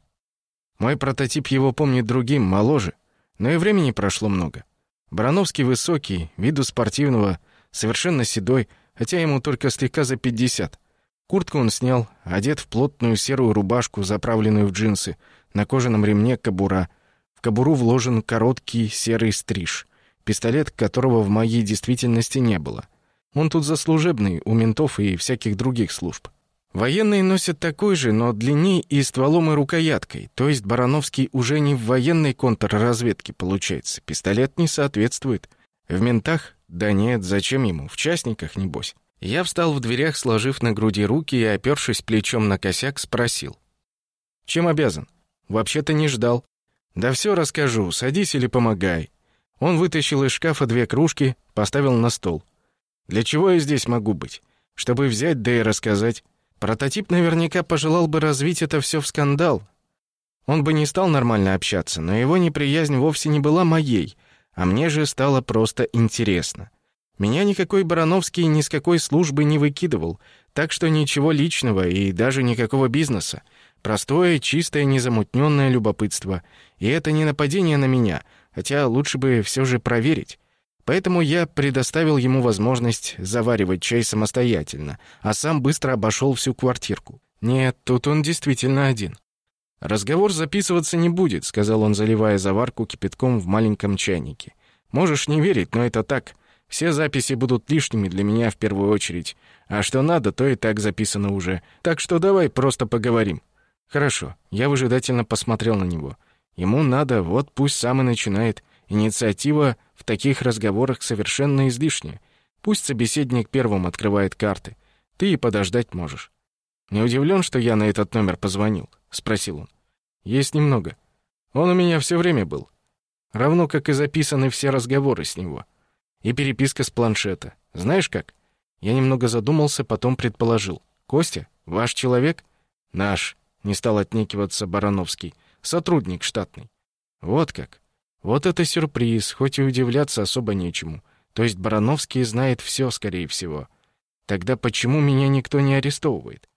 Мой прототип его помнит другим, моложе. Но и времени прошло много. Барановский высокий, виду спортивного, совершенно седой, хотя ему только слегка за пятьдесят. Куртку он снял, одет в плотную серую рубашку, заправленную в джинсы, на кожаном ремне кобура. В кобуру вложен короткий серый стриж, пистолет которого в моей действительности не было. Он тут заслужебный, у ментов и всяких других служб. Военные носят такой же, но длинней и стволом и рукояткой, то есть Барановский уже не в военной контрразведке получается, пистолет не соответствует. В ментах? Да нет, зачем ему, в частниках, небось. Я встал в дверях, сложив на груди руки и, опершись плечом на косяк, спросил. «Чем обязан?» «Вообще-то не ждал». «Да все расскажу, садись или помогай». Он вытащил из шкафа две кружки, поставил на стол. «Для чего я здесь могу быть? Чтобы взять, да и рассказать. Прототип наверняка пожелал бы развить это все в скандал. Он бы не стал нормально общаться, но его неприязнь вовсе не была моей, а мне же стало просто интересно. Меня никакой Барановский ни с какой службы не выкидывал, так что ничего личного и даже никакого бизнеса. Простое, чистое, незамутненное любопытство. И это не нападение на меня, хотя лучше бы все же проверить. Поэтому я предоставил ему возможность заваривать чай самостоятельно, а сам быстро обошел всю квартирку. Нет, тут он действительно один. «Разговор записываться не будет», — сказал он, заливая заварку кипятком в маленьком чайнике. «Можешь не верить, но это так. Все записи будут лишними для меня в первую очередь. А что надо, то и так записано уже. Так что давай просто поговорим». «Хорошо». Я выжидательно посмотрел на него. Ему надо, вот пусть сам и начинает. Инициатива таких разговорах совершенно излишняя. Пусть собеседник первым открывает карты. Ты и подождать можешь. «Не удивлен, что я на этот номер позвонил?» — спросил он. «Есть немного. Он у меня все время был. Равно как и записаны все разговоры с него. И переписка с планшета. Знаешь как? Я немного задумался, потом предположил. Костя, ваш человек? Наш, не стал отнекиваться Барановский. Сотрудник штатный. Вот как. Вот это сюрприз, хоть и удивляться особо нечему. То есть Барановский знает все, скорее всего. Тогда почему меня никто не арестовывает?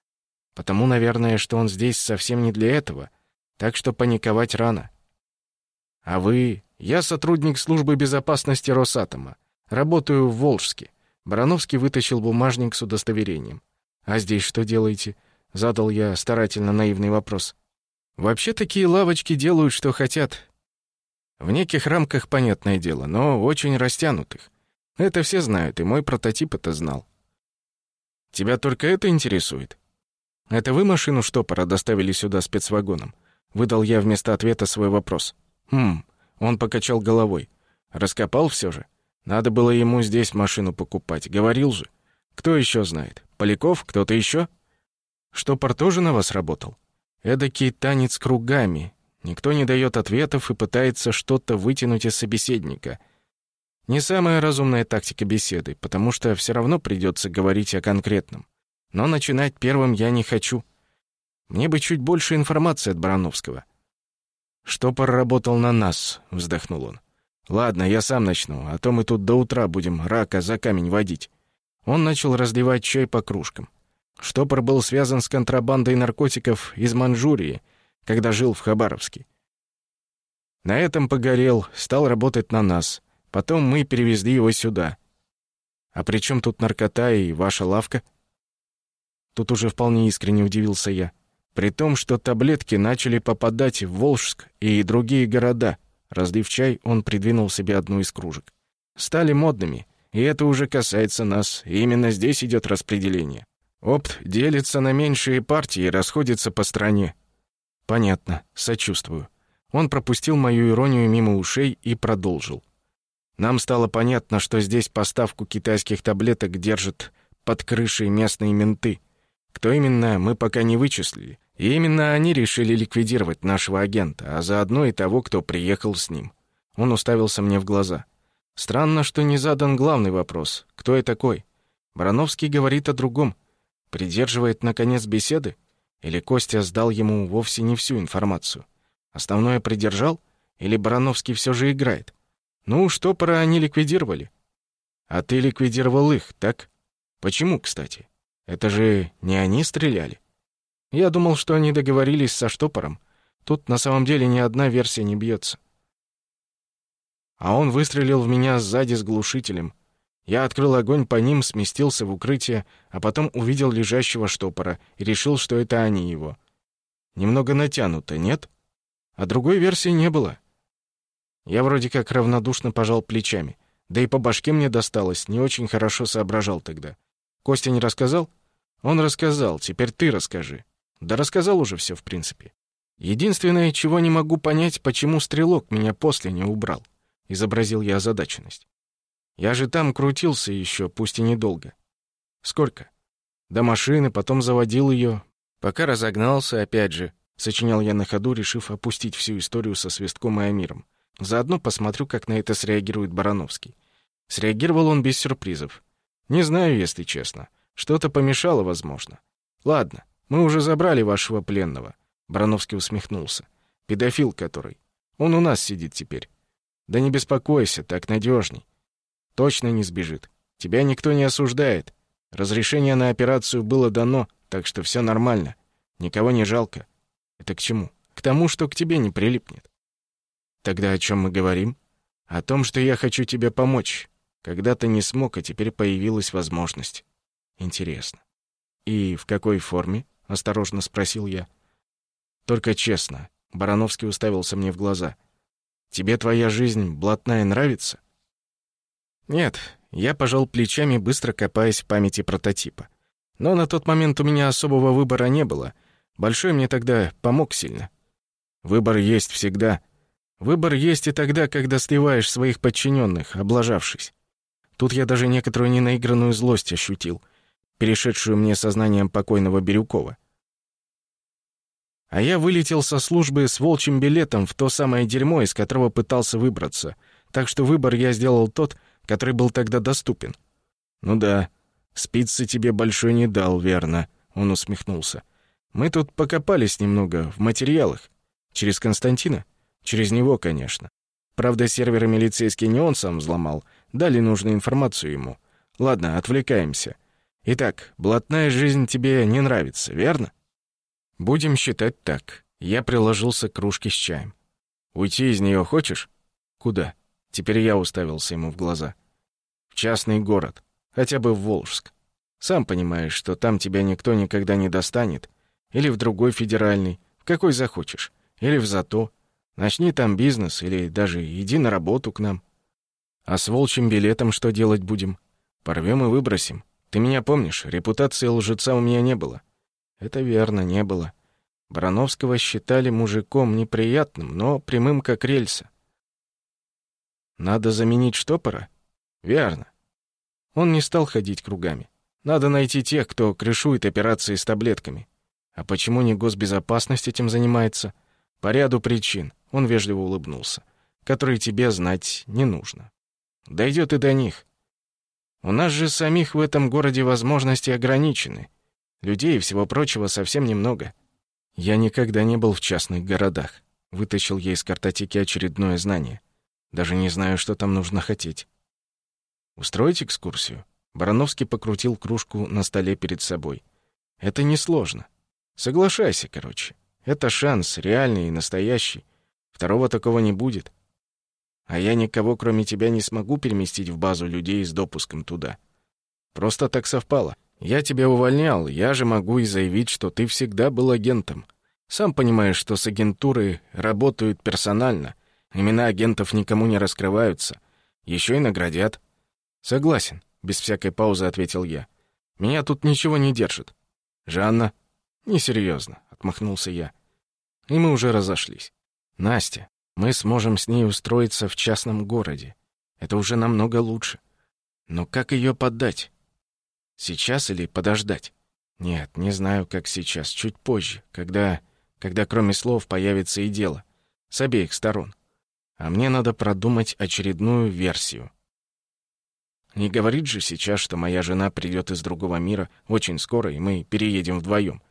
Потому, наверное, что он здесь совсем не для этого. Так что паниковать рано. А вы... Я сотрудник службы безопасности Росатома. Работаю в Волжске. Барановский вытащил бумажник с удостоверением. А здесь что делаете? Задал я старательно наивный вопрос. Вообще такие лавочки делают, что хотят. В неких рамках понятное дело, но очень растянутых. Это все знают, и мой прототип это знал. Тебя только это интересует? Это вы машину штопора доставили сюда спецвагоном? Выдал я вместо ответа свой вопрос. Хм, он покачал головой. Раскопал все же? Надо было ему здесь машину покупать, говорил же. Кто еще знает? Поляков? Кто-то еще? Штопор тоже на вас работал? Эдакий танец кругами. Никто не дает ответов и пытается что-то вытянуть из собеседника. Не самая разумная тактика беседы, потому что все равно придется говорить о конкретном. Но начинать первым я не хочу. Мне бы чуть больше информации от Барановского. «Штопор работал на нас», — вздохнул он. «Ладно, я сам начну, а то мы тут до утра будем рака за камень водить». Он начал разливать чай по кружкам. Штопор был связан с контрабандой наркотиков из Манчжурии, когда жил в Хабаровске. На этом погорел, стал работать на нас. Потом мы перевезли его сюда. А при чем тут наркота и ваша лавка? Тут уже вполне искренне удивился я. При том, что таблетки начали попадать в Волжск и другие города — Разлив чай, он придвинул себе одну из кружек. «Стали модными, и это уже касается нас, и именно здесь идет распределение. Опт делится на меньшие партии и расходится по стране». «Понятно, сочувствую». Он пропустил мою иронию мимо ушей и продолжил. Нам стало понятно, что здесь поставку китайских таблеток держат под крышей местные менты. Кто именно, мы пока не вычислили. И именно они решили ликвидировать нашего агента, а заодно и того, кто приехал с ним. Он уставился мне в глаза. Странно, что не задан главный вопрос. Кто я такой? Барановский говорит о другом. Придерживает, наконец, беседы? Или Костя сдал ему вовсе не всю информацию? Основное придержал? Или Барановский все же играет? Ну, что пора они ликвидировали? А ты ликвидировал их, так? Почему, кстати? Это же не они стреляли? Я думал, что они договорились со штопором. Тут на самом деле ни одна версия не бьется. А он выстрелил в меня сзади с глушителем. Я открыл огонь по ним, сместился в укрытие, а потом увидел лежащего штопора и решил, что это они его. Немного натянуто, нет? А другой версии не было. Я вроде как равнодушно пожал плечами. Да и по башке мне досталось, не очень хорошо соображал тогда. Костя не рассказал? Он рассказал, теперь ты расскажи. Да рассказал уже все, в принципе. Единственное, чего не могу понять, почему стрелок меня после не убрал. Изобразил я озадаченность. Я же там крутился еще, пусть и недолго. Сколько? До машины, потом заводил ее. Пока разогнался, опять же, сочинял я на ходу, решив опустить всю историю со Свистком и Амиром. Заодно посмотрю, как на это среагирует Барановский. Среагировал он без сюрпризов. Не знаю, если честно. Что-то помешало, возможно. Ладно, мы уже забрали вашего пленного. Барановский усмехнулся. Педофил который. Он у нас сидит теперь. Да не беспокойся, так надежней. Точно не сбежит. Тебя никто не осуждает. Разрешение на операцию было дано, так что все нормально. Никого не жалко. Это к чему? К тому, что к тебе не прилипнет. Тогда о чем мы говорим? О том, что я хочу тебе помочь. Когда-то не смог, а теперь появилась возможность. Интересно. И в какой форме? осторожно спросил я. Только честно. Барановский уставился мне в глаза. Тебе твоя жизнь блатная нравится? Нет, я пожал плечами, быстро копаясь в памяти прототипа. Но на тот момент у меня особого выбора не было. Большой мне тогда помог сильно. Выбор есть всегда, Выбор есть и тогда, когда сливаешь своих подчиненных, облажавшись. Тут я даже некоторую ненаигранную злость ощутил, перешедшую мне сознанием покойного Бирюкова. А я вылетел со службы с волчьим билетом в то самое дерьмо, из которого пытался выбраться, так что выбор я сделал тот, который был тогда доступен. «Ну да, спицы тебе большой не дал, верно», — он усмехнулся. «Мы тут покопались немного в материалах. Через Константина?» Через него, конечно. Правда, серверы милицейский не он сам взломал. Дали нужную информацию ему. Ладно, отвлекаемся. Итак, блатная жизнь тебе не нравится, верно? Будем считать так. Я приложился к кружке с чаем. Уйти из нее хочешь? Куда? Теперь я уставился ему в глаза. В частный город. Хотя бы в Волжск. Сам понимаешь, что там тебя никто никогда не достанет. Или в другой федеральный, в какой захочешь. Или в ЗАТО. Начни там бизнес или даже иди на работу к нам. А с волчьим билетом что делать будем? Порвем и выбросим. Ты меня помнишь, репутации лжеца у меня не было. Это верно, не было. Барановского считали мужиком неприятным, но прямым как рельса. Надо заменить штопора? Верно. Он не стал ходить кругами. Надо найти тех, кто крышует операции с таблетками. А почему не госбезопасность этим занимается? По ряду причин. Он вежливо улыбнулся. «Которые тебе знать не нужно. Дойдет и до них. У нас же самих в этом городе возможности ограничены. Людей и всего прочего совсем немного. Я никогда не был в частных городах. Вытащил я из картотеки очередное знание. Даже не знаю, что там нужно хотеть. Устроить экскурсию? Барановский покрутил кружку на столе перед собой. Это несложно. Соглашайся, короче. Это шанс, реальный и настоящий. Второго такого не будет. А я никого, кроме тебя, не смогу переместить в базу людей с допуском туда. Просто так совпало. Я тебя увольнял, я же могу и заявить, что ты всегда был агентом. Сам понимаешь, что с агентурой работают персонально. Имена агентов никому не раскрываются. Еще и наградят. Согласен, без всякой паузы ответил я. Меня тут ничего не держит. Жанна? Несерьезно, отмахнулся я. И мы уже разошлись. Настя, мы сможем с ней устроиться в частном городе. Это уже намного лучше. Но как ее поддать? Сейчас или подождать? Нет, не знаю, как сейчас, чуть позже, когда, когда кроме слов появится и дело. С обеих сторон. А мне надо продумать очередную версию. Не говорит же сейчас, что моя жена придет из другого мира очень скоро, и мы переедем вдвоем.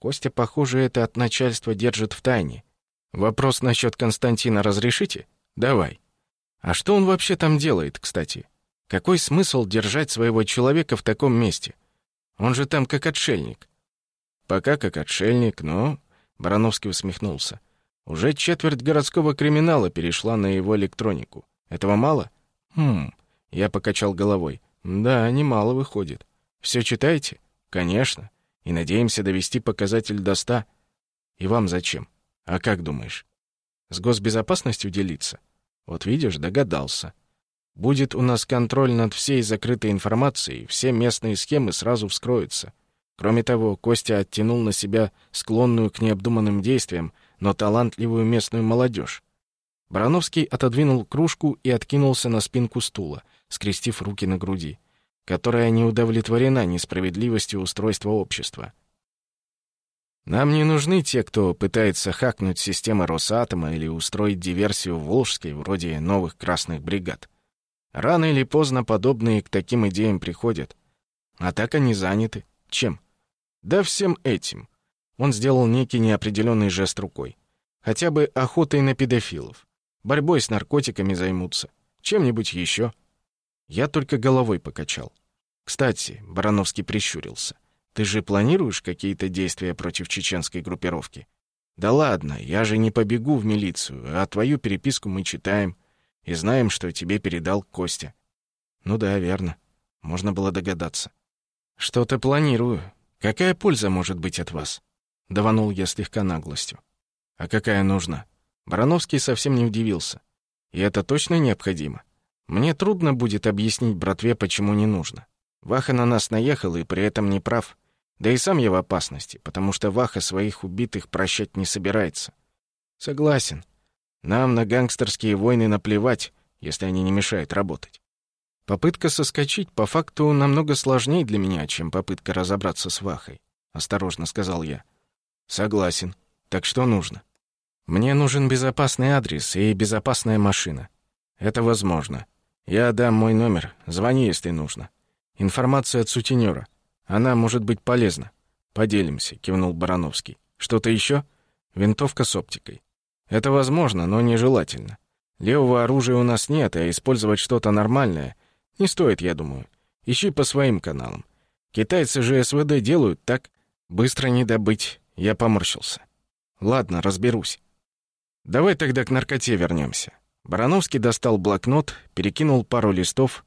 Костя, похоже, это от начальства держит в тайне. Вопрос насчет Константина разрешите? Давай. А что он вообще там делает, кстати? Какой смысл держать своего человека в таком месте? Он же там как отшельник. Пока как отшельник, но... Барановский усмехнулся. Уже четверть городского криминала перешла на его электронику. Этого мало? Хм... Я покачал головой. Да, немало выходит. Все читаете? Конечно. И надеемся довести показатель до ста. И вам зачем? А как думаешь? С госбезопасностью делиться? Вот видишь, догадался. Будет у нас контроль над всей закрытой информацией, все местные схемы сразу вскроются. Кроме того, Костя оттянул на себя склонную к необдуманным действиям, но талантливую местную молодежь. Барановский отодвинул кружку и откинулся на спинку стула — скрестив руки на груди, которая не удовлетворена несправедливостью устройства общества. Нам не нужны те, кто пытается хакнуть системы Росатома или устроить диверсию в Волжской, вроде новых красных бригад. Рано или поздно подобные к таким идеям приходят. А так они заняты. Чем? Да всем этим. Он сделал некий неопределенный жест рукой. Хотя бы охотой на педофилов. Борьбой с наркотиками займутся. Чем-нибудь еще. Я только головой покачал. Кстати, Барановский прищурился. Ты же планируешь какие-то действия против чеченской группировки? Да ладно, я же не побегу в милицию, а твою переписку мы читаем и знаем, что тебе передал Костя. Ну да, верно. Можно было догадаться. Что-то планирую. Какая польза может быть от вас? Даванул я слегка наглостью. А какая нужна? Барановский совсем не удивился. И это точно необходимо? Мне трудно будет объяснить братве, почему не нужно. Ваха на нас наехал и при этом не прав. Да и сам я в опасности, потому что Ваха своих убитых прощать не собирается. Согласен. Нам на гангстерские войны наплевать, если они не мешают работать. Попытка соскочить по факту намного сложнее для меня, чем попытка разобраться с Вахой, осторожно сказал я. Согласен. Так что нужно? Мне нужен безопасный адрес и безопасная машина. Это возможно. Я дам мой номер. Звони, если нужно. Информация от сутенера. Она может быть полезна. Поделимся, кивнул Барановский. Что-то еще? Винтовка с оптикой. Это возможно, но нежелательно. Левого оружия у нас нет, а использовать что-то нормальное не стоит, я думаю. Ищи по своим каналам. Китайцы же СВД делают так. Быстро не добыть. Я поморщился. Ладно, разберусь. Давай тогда к наркоте вернемся. Барановский достал блокнот, перекинул пару листов.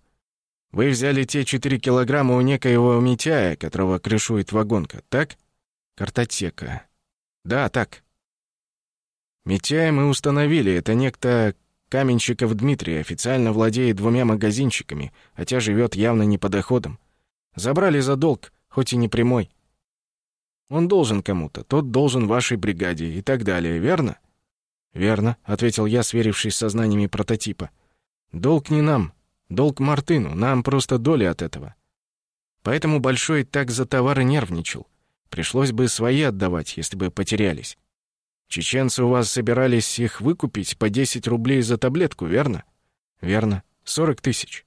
«Вы взяли те четыре килограмма у некоего Митяя, которого крышует вагонка, так?» «Картотека». «Да, так». Митяя мы установили. Это некто Каменщиков Дмитрий, официально владеет двумя магазинчиками, хотя живет явно не по доходам. Забрали за долг, хоть и не прямой. Он должен кому-то, тот должен вашей бригаде и так далее, верно?» «Верно», — ответил я, сверившись со знаниями прототипа. «Долг не нам. Долг Мартыну. Нам просто доли от этого». Поэтому Большой так за товары нервничал. Пришлось бы свои отдавать, если бы потерялись. Чеченцы у вас собирались их выкупить по 10 рублей за таблетку, верно? Верно. 40 тысяч.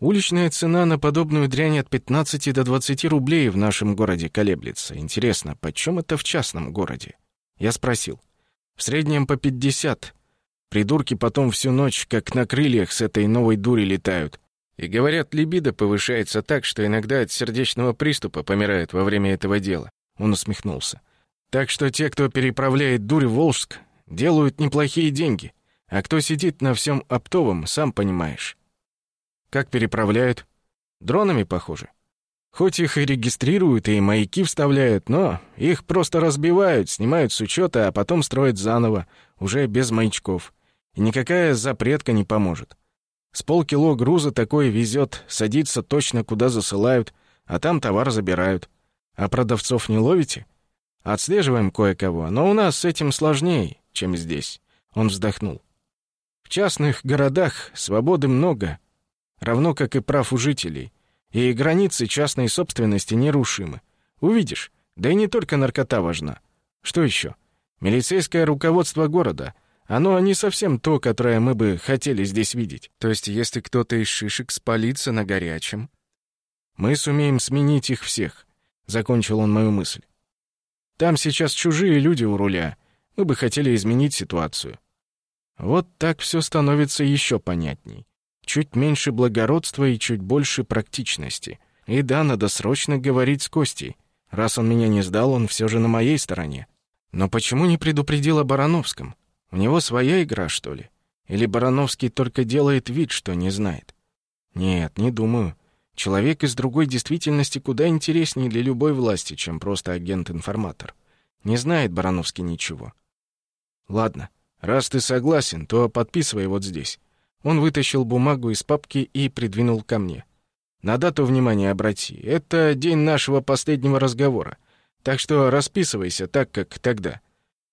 Уличная цена на подобную дрянь от 15 до 20 рублей в нашем городе колеблется. Интересно, почем это в частном городе? Я спросил. В среднем по пятьдесят. Придурки потом всю ночь, как на крыльях, с этой новой дури летают. И говорят, либидо повышается так, что иногда от сердечного приступа помирают во время этого дела. Он усмехнулся. Так что те, кто переправляет дурь в Волжск, делают неплохие деньги. А кто сидит на всем оптовом, сам понимаешь. Как переправляют? Дронами, похоже. Хоть их и регистрируют, и маяки вставляют, но их просто разбивают, снимают с учета, а потом строят заново, уже без маячков. И никакая запретка не поможет. С полкило груза такой везет, садится точно куда засылают, а там товар забирают. А продавцов не ловите? Отслеживаем кое-кого, но у нас с этим сложнее, чем здесь. Он вздохнул. В частных городах свободы много, равно как и прав у жителей, и границы частной собственности нерушимы. Увидишь, да и не только наркота важна. Что еще? Милицейское руководство города. Оно не совсем то, которое мы бы хотели здесь видеть. То есть, если кто-то из шишек спалится на горячем, мы сумеем сменить их всех. Закончил он мою мысль. Там сейчас чужие люди у руля. Мы бы хотели изменить ситуацию. Вот так все становится еще понятней. Чуть меньше благородства и чуть больше практичности. И да, надо срочно говорить с Костей. Раз он меня не сдал, он все же на моей стороне. Но почему не предупредил о Барановском? У него своя игра, что ли? Или Барановский только делает вид, что не знает? Нет, не думаю. Человек из другой действительности куда интереснее для любой власти, чем просто агент-информатор. Не знает Барановский ничего. Ладно, раз ты согласен, то подписывай вот здесь. Он вытащил бумагу из папки и придвинул ко мне. На дату внимание обрати. Это день нашего последнего разговора. Так что расписывайся так, как тогда.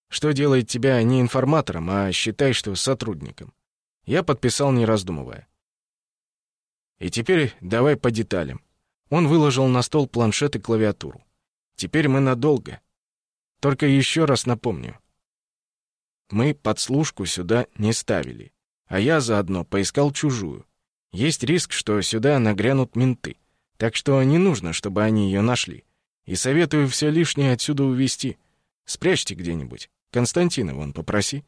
Что делает тебя не информатором, а считай, что сотрудником. Я подписал, не раздумывая. И теперь давай по деталям. Он выложил на стол планшет и клавиатуру. Теперь мы надолго. Только еще раз напомню. Мы подслушку сюда не ставили, а я заодно поискал чужую. Есть риск, что сюда нагрянут менты. Так что не нужно, чтобы они ее нашли. И советую все лишнее отсюда увезти. Спрячьте где-нибудь. Константина вон попроси.